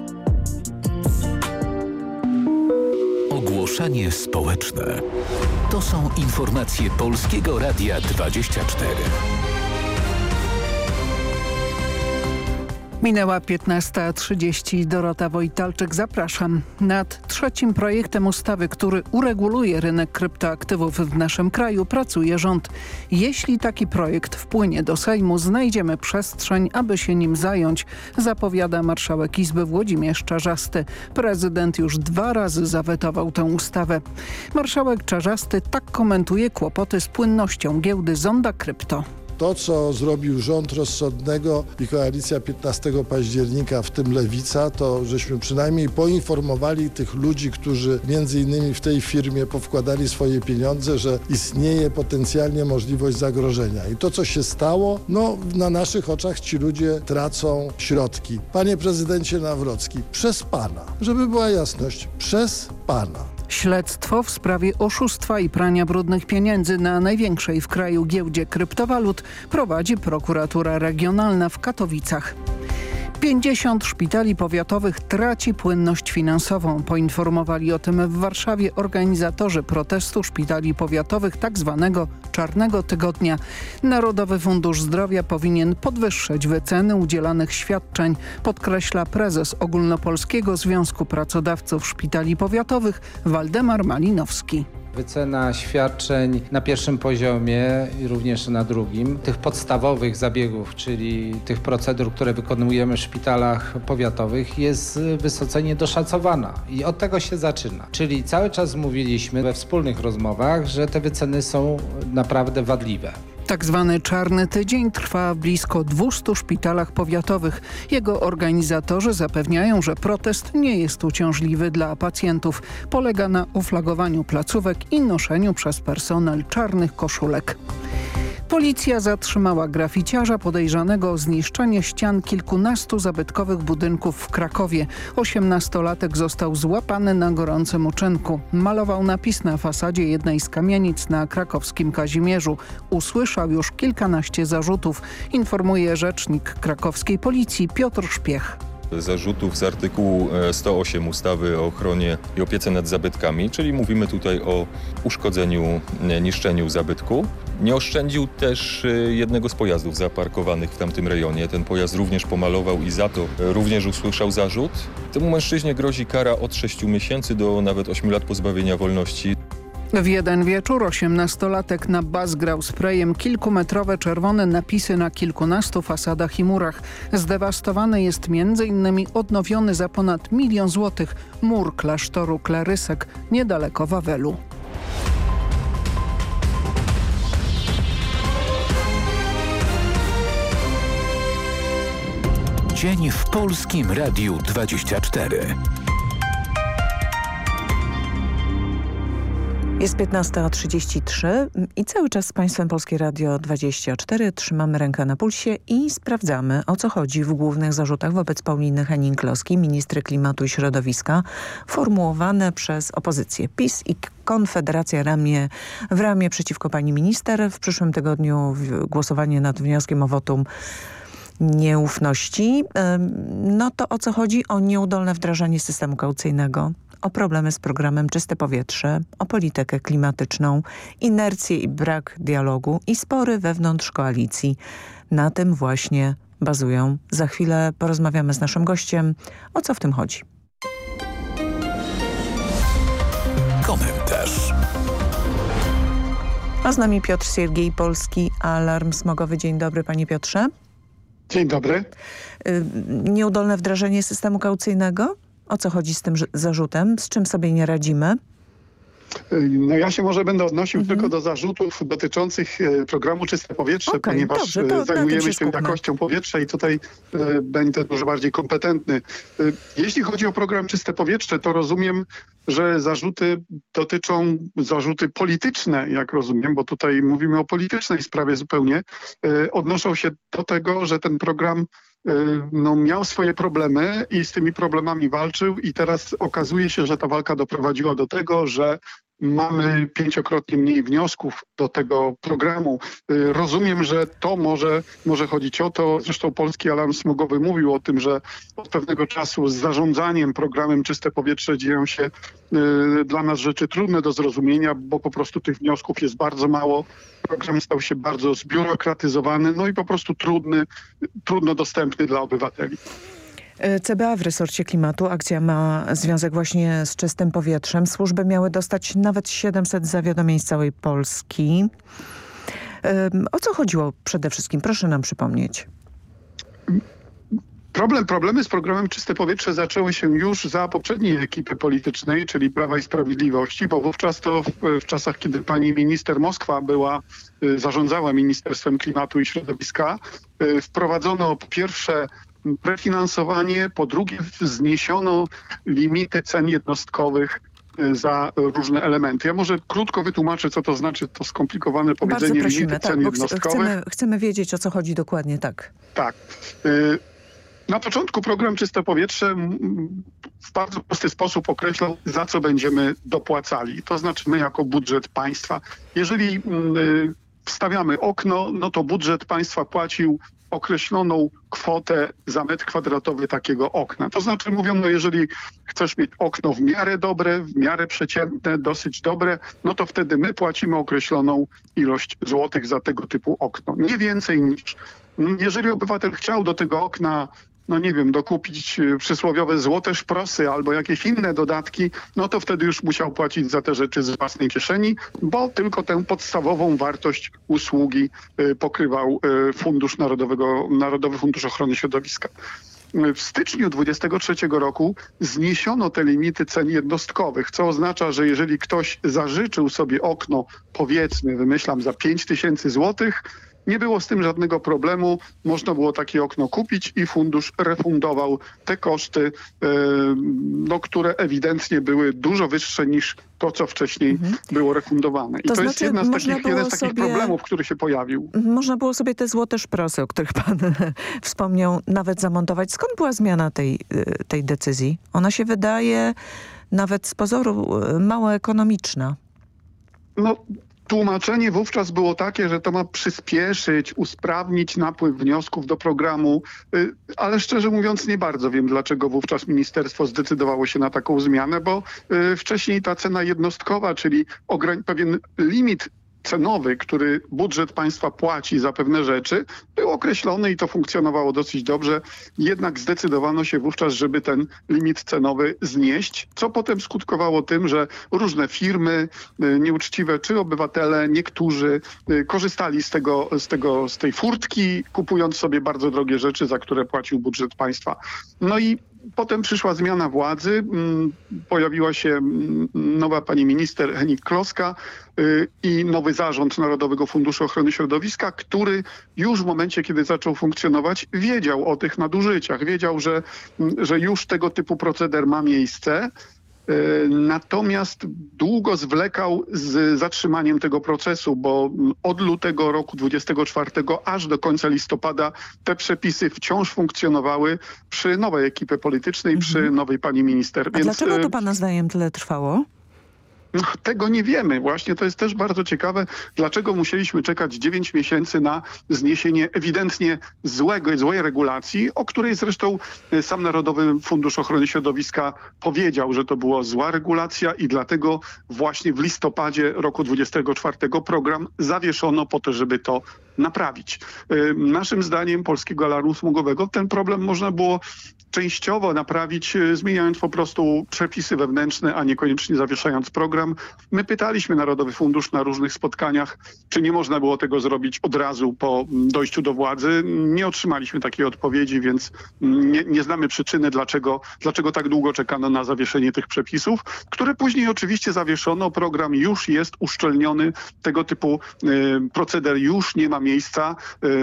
Ogłoszenie społeczne. To są informacje Polskiego Radia 24. Minęła 15.30. Dorota Wojtalczyk, zapraszam. Nad trzecim projektem ustawy, który ureguluje rynek kryptoaktywów w naszym kraju pracuje rząd. Jeśli taki projekt wpłynie do Sejmu, znajdziemy przestrzeń, aby się nim zająć, zapowiada marszałek Izby Włodzimierz Czarzasty. Prezydent już dwa razy zawetował tę ustawę. Marszałek Czarzasty tak komentuje kłopoty z płynnością giełdy Zonda Krypto to, co zrobił rząd rozsądnego i koalicja 15 października, w tym Lewica, to żeśmy przynajmniej poinformowali tych ludzi, którzy między innymi w tej firmie powkładali swoje pieniądze, że istnieje potencjalnie możliwość zagrożenia. I to, co się stało, no na naszych oczach ci ludzie tracą środki. Panie prezydencie Nawrocki, przez pana, żeby była jasność, przez pana. Śledztwo w sprawie oszustwa i prania brudnych pieniędzy na największej w kraju giełdzie kryptowalut prowadzi prokuratura regionalna w Katowicach. 50 szpitali powiatowych traci płynność finansową. Poinformowali o tym w Warszawie organizatorzy protestu szpitali powiatowych tzw. Tak Czarnego Tygodnia. Narodowy Fundusz Zdrowia powinien podwyższyć wyceny udzielanych świadczeń, podkreśla prezes Ogólnopolskiego Związku Pracodawców Szpitali Powiatowych Waldemar Malinowski. Wycena świadczeń na pierwszym poziomie i również na drugim, tych podstawowych zabiegów, czyli tych procedur, które wykonujemy w szpitalach powiatowych jest wysoce niedoszacowana i od tego się zaczyna. Czyli cały czas mówiliśmy we wspólnych rozmowach, że te wyceny są naprawdę wadliwe. Tak zwany Czarny Tydzień trwa w blisko 200 szpitalach powiatowych. Jego organizatorzy zapewniają, że protest nie jest uciążliwy dla pacjentów. Polega na uflagowaniu placówek i noszeniu przez personel czarnych koszulek. Policja zatrzymała graficiarza podejrzanego o zniszczenie ścian kilkunastu zabytkowych budynków w Krakowie. Osiemnastolatek został złapany na gorącym uczynku. Malował napis na fasadzie jednej z kamienic na krakowskim Kazimierzu. Usłyszał już kilkanaście zarzutów, informuje rzecznik krakowskiej policji Piotr Szpiech zarzutów z artykułu 108 e, ustawy o ochronie i opiece nad zabytkami, czyli mówimy tutaj o uszkodzeniu, e, niszczeniu zabytku. Nie oszczędził też e, jednego z pojazdów zaparkowanych w tamtym rejonie. Ten pojazd również pomalował i za to również usłyszał zarzut. Temu mężczyźnie grozi kara od 6 miesięcy do nawet 8 lat pozbawienia wolności. W jeden wieczór osiemnastolatek na bas grał sprayem kilkumetrowe czerwone napisy na kilkunastu fasadach i murach. Zdewastowany jest m.in. odnowiony za ponad milion złotych mur klasztoru Klarysek niedaleko Wawelu. Dzień w Polskim Radiu 24. Jest 15.33 i cały czas z Państwem Polskie Radio 24 trzymamy rękę na pulsie i sprawdzamy o co chodzi w głównych zarzutach wobec Pauliny Henning-Kloski, ministry klimatu i środowiska, formułowane przez opozycję PiS i Konfederacja ramię w ramię przeciwko pani minister. W przyszłym tygodniu głosowanie nad wnioskiem o wotum nieufności. No to o co chodzi? O nieudolne wdrażanie systemu kaucyjnego o problemy z programem Czyste Powietrze, o politykę klimatyczną, inercję i brak dialogu i spory wewnątrz koalicji. Na tym właśnie bazują. Za chwilę porozmawiamy z naszym gościem, o co w tym chodzi. Komentarz. A z nami Piotr Siergiej, Polski Alarm Smogowy. Dzień dobry panie Piotrze. Dzień dobry. Y, nieudolne wdrażanie systemu kaucyjnego? O co chodzi z tym zarzutem? Z czym sobie nie radzimy? No ja się może będę odnosił mhm. tylko do zarzutów dotyczących e, programu Czyste Powietrze, okay, ponieważ dobrze, to, zajmujemy się, się jakością powietrza i tutaj e, będę dużo bardziej kompetentny. E, jeśli chodzi o program Czyste Powietrze, to rozumiem, że zarzuty dotyczą zarzuty polityczne, jak rozumiem, bo tutaj mówimy o politycznej sprawie zupełnie, e, odnoszą się do tego, że ten program e, no, miał swoje problemy i z tymi problemami walczył i teraz okazuje się, że ta walka doprowadziła do tego, że mamy pięciokrotnie mniej wniosków do tego programu. Y, rozumiem, że to może, może chodzić o to, zresztą Polski Alarm Smogowy mówił o tym, że od pewnego czasu z zarządzaniem programem Czyste Powietrze dzieją się y, dla nas rzeczy trudne do zrozumienia, bo po prostu tych wniosków jest bardzo mało. Program stał się bardzo zbiurokratyzowany, no i po prostu trudny, trudno dostępny dla obywateli. CBA w resorcie klimatu. Akcja ma związek właśnie z czystym powietrzem. Służby miały dostać nawet 700 zawiadomień z całej Polski. O co chodziło przede wszystkim? Proszę nam przypomnieć. Problem, problemy z programem Czyste Powietrze zaczęły się już za poprzedniej ekipy politycznej, czyli Prawa i Sprawiedliwości, bo wówczas to w, w czasach, kiedy pani minister Moskwa była, y, zarządzała Ministerstwem Klimatu i Środowiska, y, wprowadzono po pierwsze prefinansowanie, po drugie zniesiono limity cen jednostkowych y, za różne elementy. Ja może krótko wytłumaczę, co to znaczy to skomplikowane powiedzenie prosimy, limity tak, cen jednostkowych. Chcemy, chcemy wiedzieć, o co chodzi dokładnie, tak. Tak. Y, na początku program Czyste Powietrze w bardzo prosty sposób określał, za co będziemy dopłacali. To znaczy my jako budżet państwa, jeżeli y, wstawiamy okno, no to budżet państwa płacił określoną kwotę za metr kwadratowy takiego okna. To znaczy mówią, no jeżeli chcesz mieć okno w miarę dobre, w miarę przeciętne, dosyć dobre, no to wtedy my płacimy określoną ilość złotych za tego typu okno. Nie więcej niż. Jeżeli obywatel chciał do tego okna no nie wiem, dokupić e, przysłowiowe złote szprosy albo jakieś inne dodatki, no to wtedy już musiał płacić za te rzeczy z własnej kieszeni, bo tylko tę podstawową wartość usługi e, pokrywał e, Fundusz Narodowego, Narodowy Fundusz Ochrony Środowiska. W styczniu 2023 roku zniesiono te limity cen jednostkowych, co oznacza, że jeżeli ktoś zażyczył sobie okno, powiedzmy, wymyślam, za 5 tysięcy złotych, nie było z tym żadnego problemu. Można było takie okno kupić i fundusz refundował te koszty, e, no, które ewidentnie były dużo wyższe niż to, co wcześniej mhm. było refundowane. I to, to znaczy, jest jedna z takich, jeden z takich sobie... problemów, który się pojawił. Można było sobie te złote szprosy, o których pan *laughs* wspomniał, nawet zamontować. Skąd była zmiana tej, e, tej decyzji? Ona się wydaje nawet z pozoru e, mało ekonomiczna. No, Tłumaczenie wówczas było takie, że to ma przyspieszyć, usprawnić napływ wniosków do programu, y, ale szczerze mówiąc nie bardzo wiem, dlaczego wówczas ministerstwo zdecydowało się na taką zmianę, bo y, wcześniej ta cena jednostkowa, czyli pewien limit cenowy, który budżet państwa płaci za pewne rzeczy, był określony i to funkcjonowało dosyć dobrze. Jednak zdecydowano się wówczas, żeby ten limit cenowy znieść, co potem skutkowało tym, że różne firmy y, nieuczciwe czy obywatele, niektórzy y, korzystali z, tego, z, tego, z tej furtki, kupując sobie bardzo drogie rzeczy, za które płacił budżet państwa. No i Potem przyszła zmiana władzy, mm, pojawiła się mm, nowa pani minister Henik Kloska y, i nowy zarząd Narodowego Funduszu Ochrony Środowiska, który już w momencie, kiedy zaczął funkcjonować, wiedział o tych nadużyciach, wiedział, że, mm, że już tego typu proceder ma miejsce natomiast długo zwlekał z zatrzymaniem tego procesu, bo od lutego roku 24 aż do końca listopada te przepisy wciąż funkcjonowały przy nowej ekipie politycznej, mhm. przy nowej pani minister. A Więc, dlaczego to e, pana zdaniem tyle trwało? No, tego nie wiemy. Właśnie to jest też bardzo ciekawe, dlaczego musieliśmy czekać 9 miesięcy na zniesienie ewidentnie złego, złej regulacji, o której zresztą e, sam Narodowy Fundusz Ochrony Środowiska powiedział, że to była zła regulacja i dlatego właśnie w listopadzie roku 24 program zawieszono po to, żeby to naprawić. Y, naszym zdaniem Polskiego Alarmu Smogowego ten problem można było częściowo naprawić, y, zmieniając po prostu przepisy wewnętrzne, a niekoniecznie zawieszając program. My pytaliśmy Narodowy Fundusz na różnych spotkaniach, czy nie można było tego zrobić od razu po dojściu do władzy. Nie otrzymaliśmy takiej odpowiedzi, więc nie, nie znamy przyczyny, dlaczego, dlaczego tak długo czekano na zawieszenie tych przepisów, które później oczywiście zawieszono. Program już jest uszczelniony. Tego typu y, proceder już nie ma miejsca.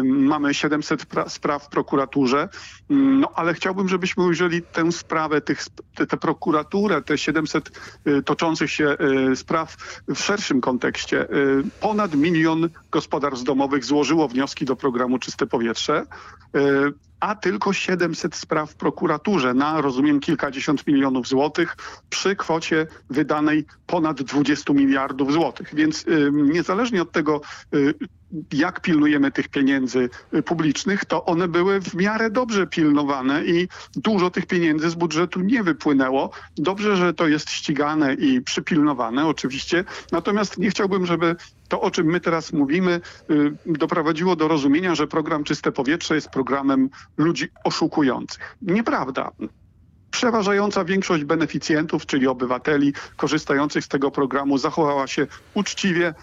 Mamy 700 spraw w prokuraturze. No ale chciałbym, żeby żebyśmy ujrzeli tę sprawę, tych, tę prokuraturę, te 700 y, toczących się y, spraw w szerszym kontekście. Y, ponad milion gospodarstw domowych złożyło wnioski do programu Czyste Powietrze a tylko 700 spraw w prokuraturze na, rozumiem, kilkadziesiąt milionów złotych przy kwocie wydanej ponad 20 miliardów złotych. Więc y, niezależnie od tego, y, jak pilnujemy tych pieniędzy y, publicznych, to one były w miarę dobrze pilnowane i dużo tych pieniędzy z budżetu nie wypłynęło. Dobrze, że to jest ścigane i przypilnowane oczywiście, natomiast nie chciałbym, żeby to, o czym my teraz mówimy, y, doprowadziło do rozumienia, że program Czyste Powietrze jest programem ludzi oszukujących. Nieprawda. Przeważająca większość beneficjentów, czyli obywateli korzystających z tego programu zachowała się uczciwie,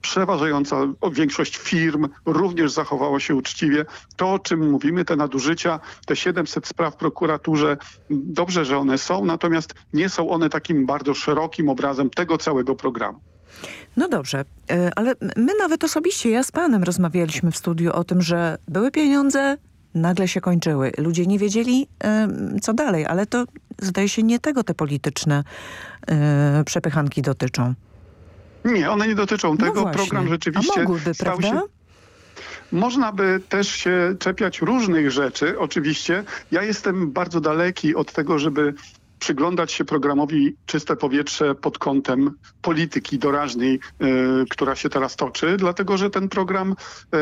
przeważająca większość firm również zachowała się uczciwie. To, o czym mówimy, te nadużycia, te 700 spraw w prokuraturze, dobrze, że one są, natomiast nie są one takim bardzo szerokim obrazem tego całego programu. No dobrze, e, ale my nawet osobiście, ja z panem rozmawialiśmy w studiu o tym, że były pieniądze, nagle się kończyły. Ludzie nie wiedzieli, co dalej, ale to zdaje się nie tego te polityczne e, przepychanki dotyczą. Nie, one nie dotyczą no tego. Właśnie. Program rzeczywiście A mogłyby, stał prawda? się... Można by też się czepiać różnych rzeczy, oczywiście. Ja jestem bardzo daleki od tego, żeby przyglądać się programowi Czyste Powietrze pod kątem polityki doraźnej, y, która się teraz toczy, dlatego że ten program y,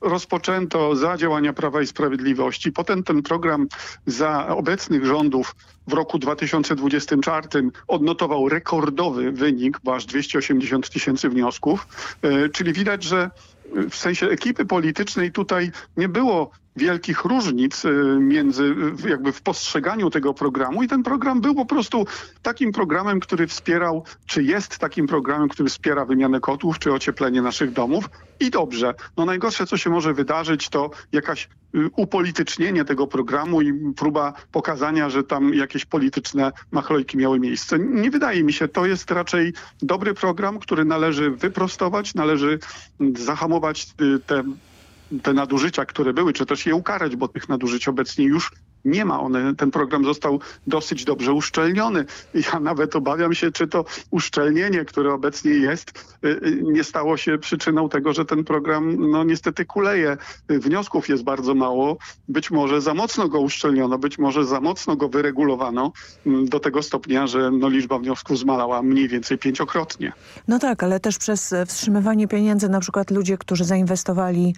rozpoczęto za działania Prawa i Sprawiedliwości. Potem ten program za obecnych rządów w roku 2024 odnotował rekordowy wynik, bo aż 280 tysięcy wniosków, y, czyli widać, że w sensie ekipy politycznej tutaj nie było wielkich różnic y, między jakby w postrzeganiu tego programu i ten program był po prostu takim programem, który wspierał, czy jest takim programem, który wspiera wymianę kotłów, czy ocieplenie naszych domów i dobrze. No najgorsze, co się może wydarzyć, to jakaś y, upolitycznienie tego programu i próba pokazania, że tam jakieś polityczne machlojki miały miejsce. Nie wydaje mi się. To jest raczej dobry program, który należy wyprostować, należy zahamować y, te te nadużycia, które były, czy też je ukarać, bo tych nadużyć obecnie już nie ma. One, ten program został dosyć dobrze uszczelniony. Ja nawet obawiam się, czy to uszczelnienie, które obecnie jest, y, y, nie stało się przyczyną tego, że ten program no niestety kuleje. Wniosków jest bardzo mało. Być może za mocno go uszczelniono, być może za mocno go wyregulowano mm, do tego stopnia, że no liczba wniosków zmalała mniej więcej pięciokrotnie. No tak, ale też przez wstrzymywanie pieniędzy na przykład ludzie, którzy zainwestowali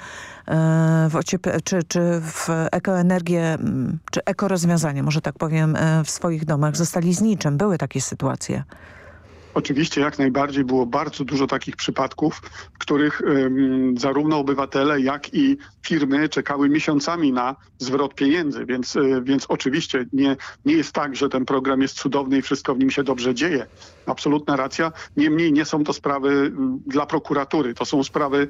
e, w, czy, czy w ekoenergię mm, czy ekorozwiązania, może tak powiem, e, w swoich domach zostali z niczym. Były takie sytuacje. Oczywiście jak najbardziej było bardzo dużo takich przypadków, w których um, zarówno obywatele, jak i firmy czekały miesiącami na zwrot pieniędzy, więc, y, więc oczywiście nie, nie jest tak, że ten program jest cudowny i wszystko w nim się dobrze dzieje. Absolutna racja. Niemniej nie są to sprawy dla prokuratury. To są sprawy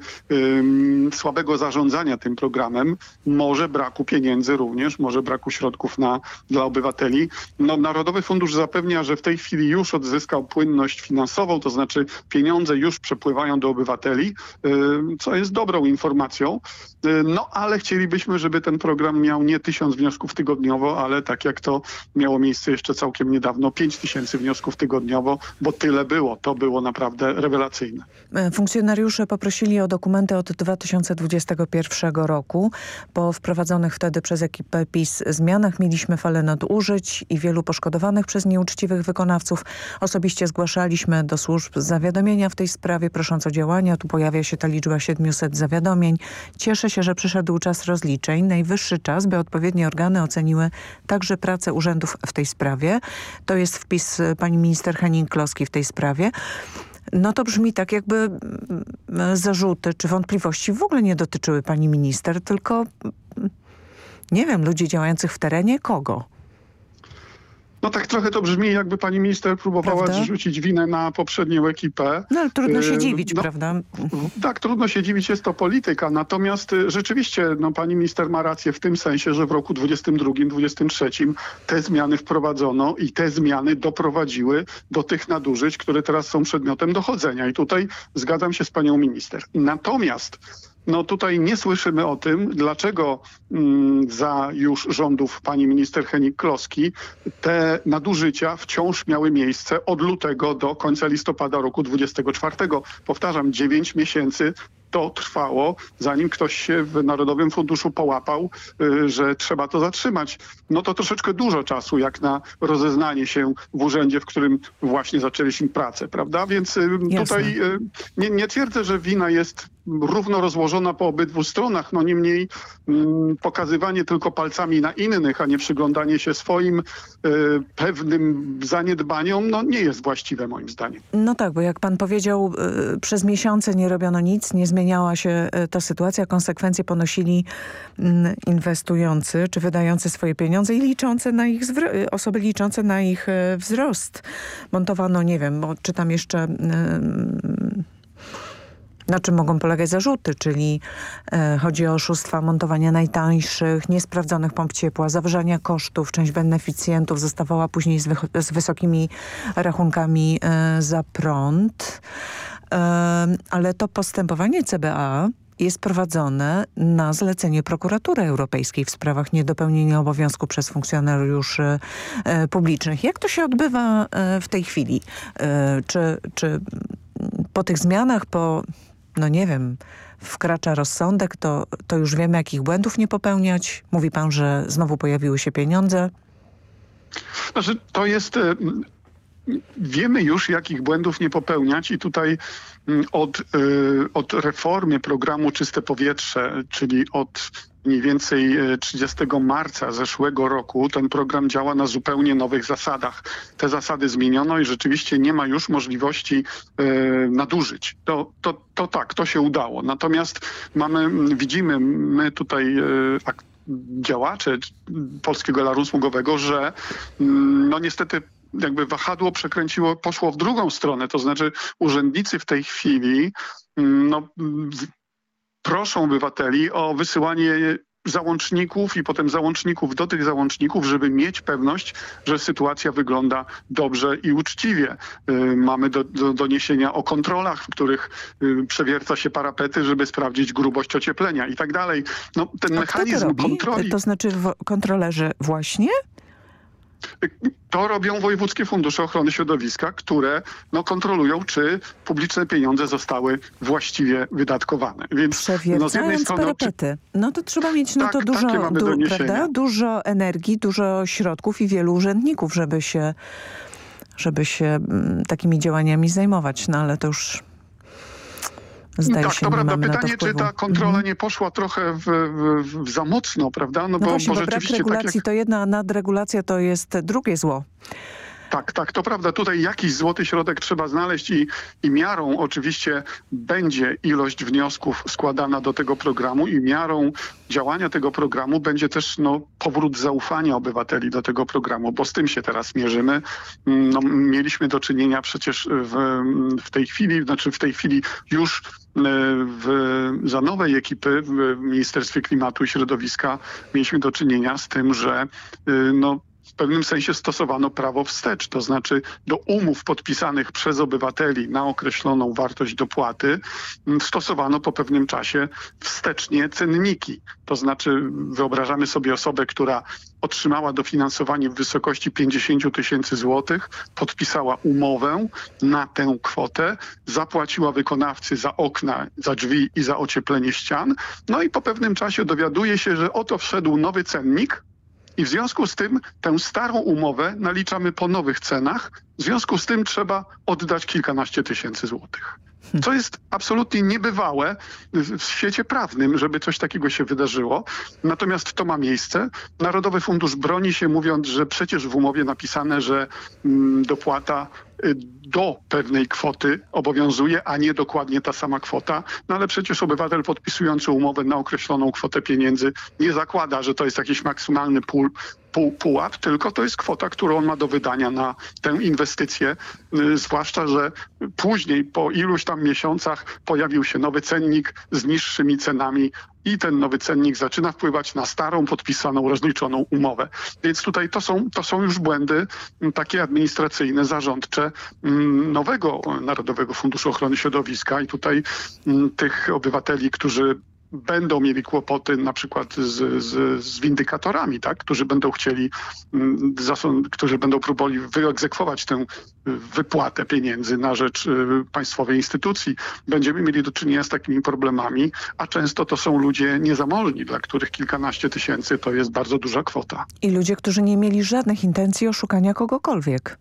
słabego zarządzania tym programem, może braku pieniędzy również, może braku środków na, dla obywateli. No, Narodowy Fundusz zapewnia, że w tej chwili już odzyskał płynność finansową, to znaczy pieniądze już przepływają do obywateli, co jest dobrą informacją. No ale chcielibyśmy, żeby ten program miał nie tysiąc wniosków tygodniowo, ale tak jak to miało miejsce jeszcze całkiem niedawno, pięć tysięcy wniosków tygodniowo, bo tyle było. To było naprawdę rewelacyjne. E, funkcjonariusze poprosili o dokumenty od 2021 roku. Po wprowadzonych wtedy przez ekipę PiS zmianach mieliśmy falę nadużyć i wielu poszkodowanych przez nieuczciwych wykonawców. Osobiście zgłaszaliśmy do służb zawiadomienia w tej sprawie prosząc o działania. Tu pojawia się ta liczba 700 zawiadomień. Cieszę się, że przyszedł czas rozliczeń. Najwyższy czas, by odpowiednie organy oceniły także pracę urzędów w tej sprawie. To jest wpis pani minister Henning-Kloski w tej sprawie. no to brzmi tak, jakby mm, zarzuty czy wątpliwości w ogóle nie dotyczyły pani minister, tylko mm, nie wiem, ludzi działających w terenie, kogo? No tak trochę to brzmi, jakby pani minister próbowała Prawda? zrzucić winę na poprzednią ekipę. No ale trudno się Y, dziwić, no, prawda? Tak, trudno się dziwić, jest to polityka. Natomiast y, rzeczywiście no, pani minister ma rację w tym sensie, że w roku 22-23 te zmiany wprowadzono i te zmiany doprowadziły do tych nadużyć, które teraz są przedmiotem dochodzenia. I tutaj zgadzam się z panią minister. Natomiast no tutaj nie słyszymy o tym, dlaczego mm, za już rządów pani minister Henik-Kloski te nadużycia wciąż miały miejsce od lutego do końca listopada roku 24. Powtarzam, 9 miesięcy to trwało, zanim ktoś się w Narodowym Funduszu połapał, y, że trzeba to zatrzymać. No to troszeczkę dużo czasu, jak na rozeznanie się w urzędzie, w którym właśnie zaczęliśmy pracę, prawda? Więc y, Jasne. tutaj y, nie, nie twierdzę, że wina jest równo rozłożona po obydwu stronach, no niemniej mm, pokazywanie tylko palcami na innych, a nie przyglądanie się swoim y, pewnym zaniedbaniom, no nie jest właściwe moim zdaniem. No tak, bo jak pan powiedział, y, przez miesiące nie robiono nic, nie zmieniała się y, ta sytuacja, konsekwencje ponosili mm, inwestujący, czy wydający swoje pieniądze i liczące na ich osoby liczące na ich wzrost. Montowano, nie wiem, bo czytam jeszcze... na czym mogą polegać zarzuty, czyli e, chodzi o oszustwa montowania najtańszych, niesprawdzonych pomp ciepła, zawyżania kosztów. Część beneficjentów zostawała później z, z wysokimi rachunkami e, za prąd. E, ale to postępowanie CBA jest prowadzone na zlecenie prokuratury europejskiej w sprawach niedopełnienia obowiązku przez funkcjonariuszy e, publicznych. Jak to się odbywa e, w tej chwili? E, czy, czy po tych zmianach, po, no nie wiem, wkracza rozsądek, to, to już wiemy, jakich błędów nie popełniać? Mówi pan, że znowu pojawiły się pieniądze. Znaczy, to jest... Wiemy już, jakich błędów nie popełniać i tutaj mm, od, e, od reformy programu Czyste Powietrze, czyli od mniej więcej e, 30 marca zeszłego roku ten program działa na zupełnie nowych zasadach. Te zasady zmieniono i rzeczywiście nie ma już możliwości e, nadużyć. To, to, to tak, to się udało. Natomiast mamy, widzimy my tutaj e, działacze polskiego laru smugowego, że no niestety jakby wahadło przekręciło, poszło w drugą stronę. To znaczy urzędnicy w tej chwili no, proszą obywateli o wysyłanie załączników i potem załączników do tych załączników, żeby mieć pewność, że sytuacja wygląda dobrze i uczciwie. Y, Mamy do, do doniesienia o kontrolach, w których y, przewierca się parapety, żeby sprawdzić grubość ocieplenia i tak dalej. No, ten A to mechanizm robi? kontroli... To znaczy kontrolerzy właśnie? To robią wojewódzkie fundusze ochrony środowiska, które no, kontrolują, czy publiczne pieniądze zostały właściwie wydatkowane. Więc no, z jednej strony parapety. No to trzeba mieć no Tak, to takie dużo, du, prawda? dużo energii, dużo środków i wielu urzędników, żeby się, żeby się mm, takimi działaniami zajmować. No ale to już zdaje tak, się, to nie prawda. mamy na to Pytanie, czy ta kontrola Mhm. nie poszła trochę w, w, w za mocno, prawda? No, bo, właśnie, bo bo brak tak regulacji jak... to jedna, a nadregulacja to jest drugie zło. Tak, tak, to prawda. Tutaj jakiś złoty środek trzeba znaleźć i, i miarą oczywiście będzie ilość wniosków składana do tego programu i miarą działania tego programu będzie też no, powrót zaufania obywateli do tego programu, bo z tym się teraz mierzymy. Mm, No, mieliśmy do czynienia przecież w, w tej chwili, znaczy w tej chwili już e, w, za nowej ekipy w Ministerstwie Klimatu i Środowiska mieliśmy do czynienia z tym, że y, no, pewnym sensie stosowano prawo wstecz, to znaczy do umów podpisanych przez obywateli na określoną wartość dopłaty m, stosowano po pewnym czasie wstecznie cenniki. To znaczy wyobrażamy sobie osobę, która otrzymała dofinansowanie w wysokości 50 tysięcy złotych, podpisała umowę na tę kwotę, zapłaciła wykonawcy za okna, za drzwi i za ocieplenie ścian, no i po pewnym czasie dowiaduje się, że oto wszedł nowy cennik, i w związku z tym tę starą umowę naliczamy po nowych cenach. W związku z tym trzeba oddać kilkanaście tysięcy złotych. Co jest absolutnie niebywałe w w świecie prawnym, żeby coś takiego się wydarzyło. Natomiast to ma miejsce. Narodowy Fundusz broni się mówiąc, że przecież w umowie napisane, że mm, dopłata do pewnej kwoty obowiązuje, a nie dokładnie ta sama kwota. No ale przecież obywatel podpisujący umowę na określoną kwotę pieniędzy nie zakłada, że to jest jakiś maksymalny pól, pół, pułap, tylko to jest kwota, którą on ma do wydania na tę inwestycję. Y, zwłaszcza, że później po iluś tam miesiącach pojawił się nowy cennik z niższymi cenami i ten nowy cennik zaczyna wpływać na starą, podpisaną, rozliczoną umowę. Więc tutaj to są, to są już błędy m, takie administracyjne, zarządcze m, nowego Narodowego Funduszu Ochrony Środowiska i tutaj m, tych obywateli, którzy będą mieli kłopoty na przykład z, z, z windykatorami, tak? którzy będą chcieli, mm, którzy będą próbowali wyegzekwować tę wypłatę pieniędzy na rzecz y, państwowej instytucji. Będziemy mieli do czynienia z takimi problemami, a często to są ludzie niezamożni, dla których kilkanaście tysięcy to jest bardzo duża kwota. I ludzie, którzy nie mieli żadnych intencji oszukania kogokolwiek.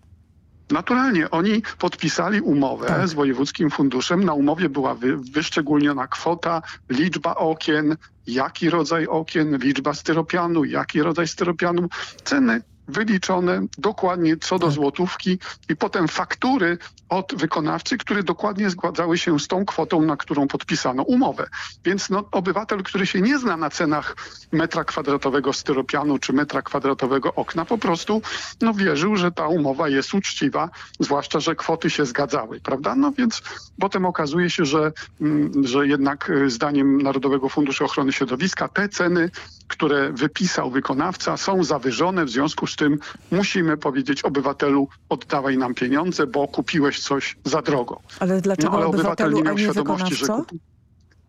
Naturalnie oni podpisali umowę z Wojewódzkim Funduszem. Na umowie była wy, wyszczególniona kwota, liczba okien, jaki rodzaj okien, liczba styropianu, jaki rodzaj styropianu, ceny wyliczone dokładnie co do złotówki i potem faktury od wykonawcy, które dokładnie zgadzały się z tą kwotą, na którą podpisano umowę. Więc no, obywatel, który się nie zna na cenach metra kwadratowego styropianu czy metra kwadratowego okna, po prostu no, wierzył, że ta umowa jest uczciwa, zwłaszcza, że kwoty się zgadzały, prawda? No więc potem okazuje się, że, mm, że jednak y, zdaniem Narodowego Funduszu Ochrony Środowiska te ceny, które wypisał wykonawca są zawyżone, w związku z tym musimy powiedzieć obywatelu oddawaj nam pieniądze, bo kupiłeś coś za drogo. Ale dlaczego no, ale obywatel nie a miał nie świadomości, że kupi...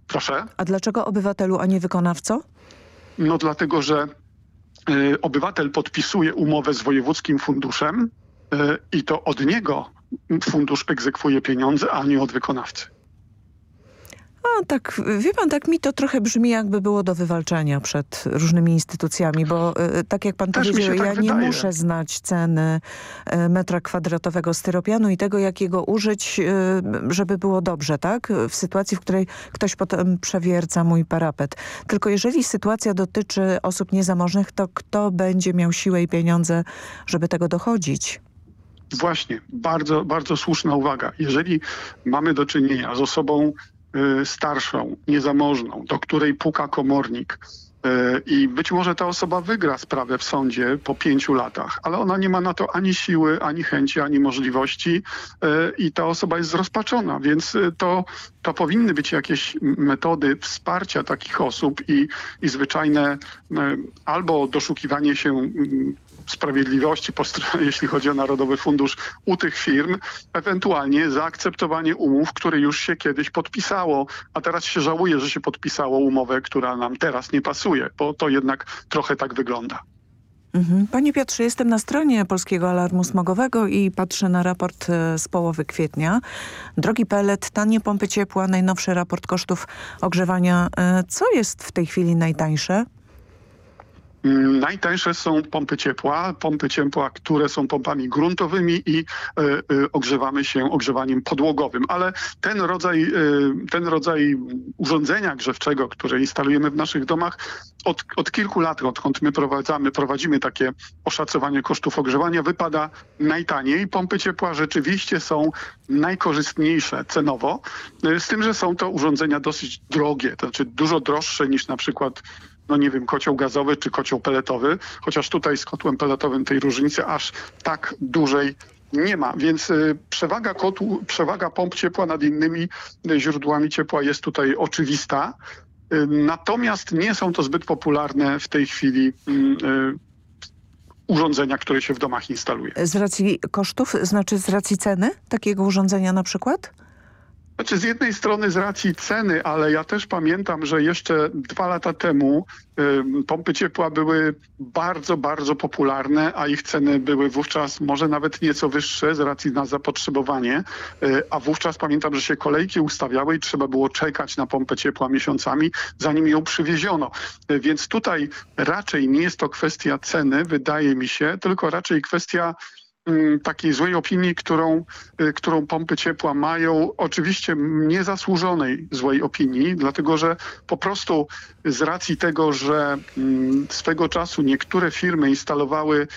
Proszę? A dlaczego obywatelu, a nie wykonawco? No dlatego, że y, obywatel podpisuje umowę z wojewódzkim funduszem y, i to od niego fundusz egzekwuje pieniądze, a nie od wykonawcy. Tak, wie pan, tak mi to trochę brzmi jakby było do wywalczenia przed różnymi instytucjami, bo y, tak jak pan Też powiedział, się ja tak nie wydaje. muszę znać ceny y, metra kwadratowego styropianu i tego, jakiego użyć, y, żeby było dobrze, tak? W sytuacji, w której ktoś potem przewierca mój parapet. Tylko jeżeli sytuacja dotyczy osób niezamożnych, to kto będzie miał siłę i pieniądze, żeby tego dochodzić? Właśnie, bardzo, bardzo słuszna uwaga. Jeżeli mamy do czynienia z osobą starszą, niezamożną, do której puka komornik. Y, i być może ta osoba wygra sprawę w sądzie po pięciu latach, ale ona nie ma na to ani siły, ani chęci, ani możliwości y, i ta osoba jest zrozpaczona, więc y, to, to powinny być jakieś metody wsparcia takich osób i, i zwyczajne y, albo doszukiwanie się mm, sprawiedliwości, *laughs* jeśli chodzi o Narodowy Fundusz, u tych firm, ewentualnie zaakceptowanie umów, które już się kiedyś podpisało, a teraz się żałuje, że się podpisało umowę, która nam teraz nie pasuje, bo to jednak trochę tak wygląda. Mhm. Panie Piotrze, jestem na stronie Polskiego Alarmu Smogowego i patrzę na raport e, z połowy kwietnia. Drogi pelet, tanie pompy ciepła, najnowszy raport kosztów ogrzewania. E, Co jest w tej chwili najtańsze? Mm, Najtańsze są pompy ciepła, pompy ciepła, które są pompami gruntowymi i e, e, ogrzewamy się ogrzewaniem podłogowym, ale ten rodzaj, e, ten rodzaj urządzenia grzewczego, które instalujemy w naszych domach od, od kilku lat, odkąd my prowadzamy, prowadzimy takie oszacowanie kosztów ogrzewania, wypada najtaniej. Pompy ciepła rzeczywiście są najkorzystniejsze cenowo, z tym, że są to urządzenia dosyć drogie, to znaczy dużo droższe niż na przykład no nie wiem, kocioł gazowy czy kocioł peletowy, chociaż tutaj z kotłem peletowym tej różnicy aż tak dużej nie ma, więc y, przewaga kotłu, przewaga pomp ciepła nad innymi y, źródłami ciepła jest tutaj oczywista. Y, Natomiast nie są to zbyt popularne w tej chwili mm, urządzenia, które się w domach instaluje. Z racji kosztów, znaczy z racji ceny takiego urządzenia na przykład? Znaczy z jednej strony z racji ceny, ale ja też pamiętam, że jeszcze dwa lata temu y, pompy ciepła były bardzo, bardzo popularne, a ich ceny były wówczas może nawet nieco wyższe z racji na zapotrzebowanie, y, a wówczas pamiętam, że się kolejki ustawiały i trzeba było czekać na pompę ciepła miesiącami, zanim ją przywieziono. Y, więc tutaj raczej nie jest to kwestia ceny, wydaje mi się, tylko raczej kwestia takiej złej opinii, którą, y, którą pompy ciepła mają, oczywiście niezasłużonej złej opinii, dlatego że po prostu z racji tego, że mm, swego czasu niektóre firmy instalowały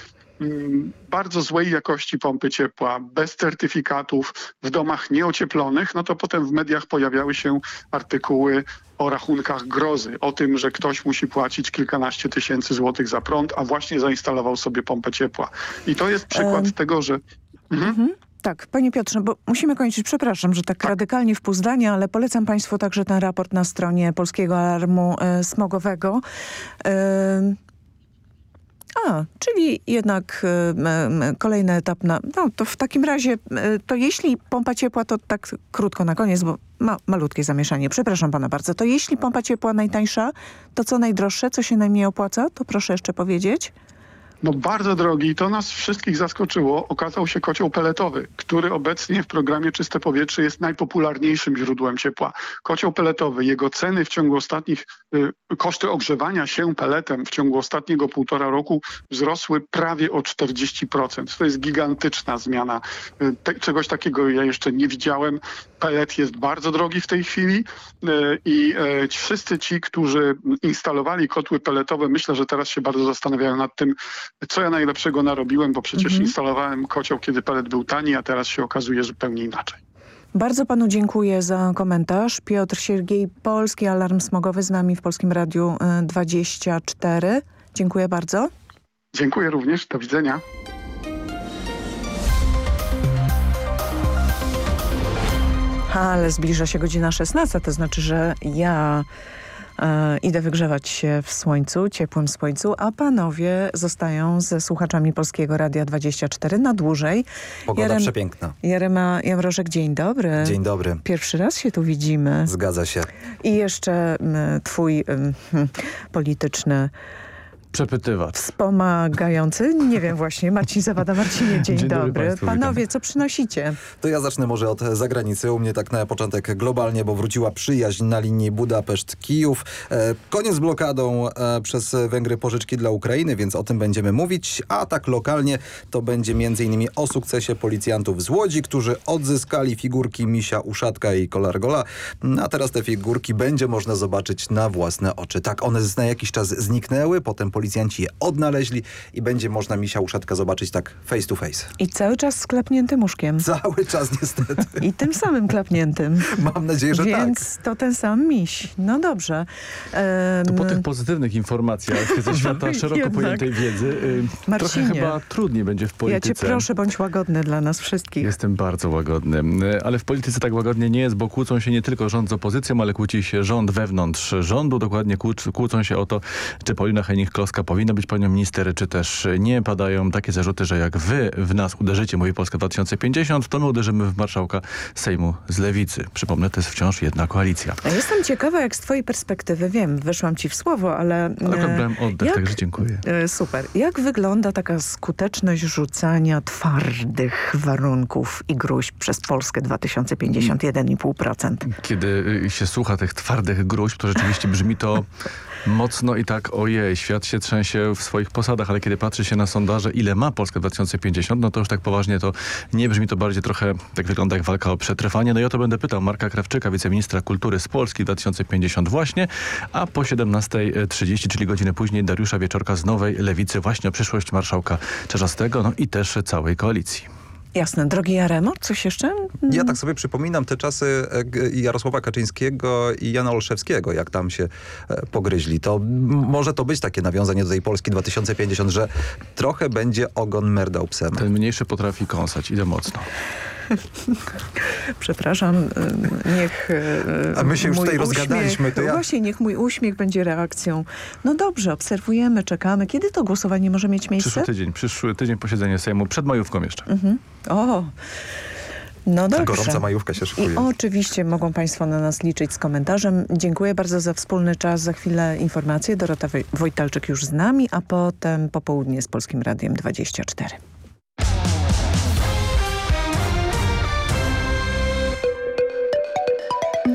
mm, bardzo złej jakości pompy ciepła, bez certyfikatów, w domach nieocieplonych, no to potem w mediach pojawiały się artykuły o rachunkach grozy, o tym, że ktoś musi płacić kilkanaście tysięcy złotych za prąd, a właśnie zainstalował sobie pompę ciepła. I to jest przykład Um. tego, że... Mhm. Tak, panie Piotrze, bo musimy kończyć. Przepraszam, że tak, radykalnie w pół zdania, ale polecam państwu także ten raport na stronie Polskiego Alarmu e, Smogowego. E, a, czyli jednak m, kolejny etap na... No to w takim razie, e, to jeśli pompa ciepła, to tak krótko na koniec, bo ma malutkie zamieszanie. Przepraszam pana bardzo. To jeśli pompa ciepła najtańsza, to co najdroższe, co się najmniej opłaca? To proszę jeszcze powiedzieć. No bardzo drogi to nas wszystkich zaskoczyło. Okazał się kocioł peletowy, który obecnie w programie Czyste Powietrze jest najpopularniejszym źródłem ciepła. Kocioł peletowy, jego ceny w ciągu ostatnich, y, koszty ogrzewania się peletem w ciągu ostatniego półtora roku wzrosły prawie o 40%. To jest gigantyczna zmiana. Y, czegoś takiego ja jeszcze nie widziałem. Pelet jest bardzo drogi w tej chwili y, i wszyscy ci, którzy instalowali kotły peletowe, myślę, że teraz się bardzo zastanawiają nad tym, co ja najlepszego narobiłem, bo przecież Mhm. instalowałem kocioł, kiedy pelet był tani, a teraz się okazuje zupełnie inaczej. Bardzo panu dziękuję za komentarz. Piotr Siergiej, Polski Alarm Smogowy z nami w Polskim Radiu y, 24. Dziękuję bardzo. Dziękuję również. Do widzenia. Ale zbliża się godzina 16, to znaczy, że ja e, idę wygrzewać się w słońcu, ciepłym słońcu, a panowie zostają ze słuchaczami Polskiego Radia 24 na dłużej. Pogoda przepiękna. Jarema Jamrożek, dzień dobry. Dzień dobry. Pierwszy raz się tu widzimy. Zgadza się. I jeszcze m, twój m, hm, *laughs* polityczny Przepytywacz. wspomagający, nie wiem właśnie, Marcin Zawada. Marcinie, dzień, Dzień dobry dobry. państwu, witam. Panowie, co przynosicie? To ja zacznę może od zagranicy. U mnie tak na początek globalnie, bo wróciła przyjaźń na linii Budapeszt-Kijów. E, koniec z blokadą e, przez Węgry pożyczki dla Ukrainy, więc o tym będziemy mówić. A tak lokalnie to będzie m.in. o sukcesie policjantów z Łodzi, którzy odzyskali figurki Misia, Uszatka i Kolargola. A teraz te figurki będzie można zobaczyć na własne oczy. Tak, one na jakiś czas zniknęły, potem policjanci je odnaleźli i będzie można Misia, Uszatka zobaczyć tak face to face. I cały czas z klapniętym łóżkiem. Cały czas niestety. I tym samym klapniętym. *laughs* Mam nadzieję, że Więc to ten sam miś. No dobrze. To po tych pozytywnych informacjach ze *laughs* świata szeroko Jednak. pojętej wiedzy y, trochę Marcinie, chyba trudniej będzie w ja polityce. cię proszę, bądź łagodny dla nas wszystkich. Jestem bardzo łagodny, Y, ale w polityce tak łagodnie nie jest, bo kłócą się nie tylko rząd z opozycją, ale kłóci się rząd wewnątrz rządu. Dokładnie kłóc- kłócą się o to, czy Paulina Henning-Kloska powinna być panią minister, czy też nie. Padają takie zarzuty, że jak wy w nas uderzycie, mówi Polska 2050, to my uderzymy w marszałka Sejmu z Lewicy. Przypomnę, to jest wciąż jedna koalicja. Ja Jestem ciekawa, jak z twojej perspektywy, wiem, wyszłam ci w słowo, ale... Ale e, brałem oddech, jak- także dziękuję. E, Super. Jak wygląda taka skuteczność rzucania twardych warunków i gruźb przez Polskę 2051,5%? Kiedy y, się słucha tych twardych gruźb, to rzeczywiście brzmi to *laughs* mocno i tak ojej, świat się trzęsie w swoich posadach, ale kiedy patrzy się na sondaże, ile ma Polska 2050, no to już tak poważnie to nie brzmi to bardziej trochę, tak wygląda jak walka o przetrwanie. No i o to będę pytał Marka Krawczyka, wiceministra kultury z Polski 2050 właśnie, a po 17.30, czyli godzinę później Dariusza Wieczorka z Nowej Lewicy właśnie o przyszłość marszałka Czerzastego, no i też całej koalicji. Jasne. Drogi Jaremo, coś jeszcze? Ja tak sobie przypominam te czasy e, Jarosława Kaczyńskiego i Jana Olszewskiego, jak tam się e, pogryźli. To może to być takie nawiązanie do tej Polski 2050, że trochę będzie ogon merdał psem. Ten mniejszy potrafi kąsać, idę mocno. *laughs* Przepraszam, y, niech... y, A my się już mój tutaj uśmiech- rozgadaliśmy, to ja- Właśnie, niech mój uśmiech będzie reakcją. No dobrze, obserwujemy, czekamy. Kiedy to głosowanie może mieć miejsce? Przyszły tydzień, przyszły tydzień posiedzenie Sejmu, przed majówką jeszcze. Mhm. O, no dobrze. gorąca majówka się szykuje. I oczywiście mogą Państwo na nas liczyć z komentarzem. Dziękuję bardzo za wspólny czas. Za chwilę informacje. Dorota Woj- Wojtalczyk już z nami, a potem popołudnie z Polskim Radiem 24.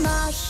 taniej masz.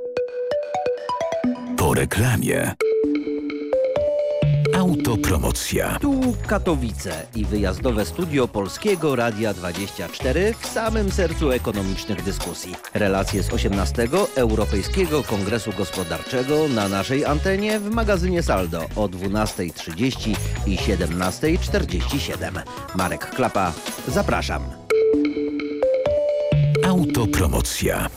Po reklamie. Autopromocja. Tu Katowice i wyjazdowe studio Polskiego Radia 24 w samym sercu ekonomicznych dyskusji. Relacje z 18 Europejskiego Kongresu Gospodarczego na naszej antenie w magazynie Saldo o 12.30 i 17.47. Marek Klapa, zapraszam. Autopromocja.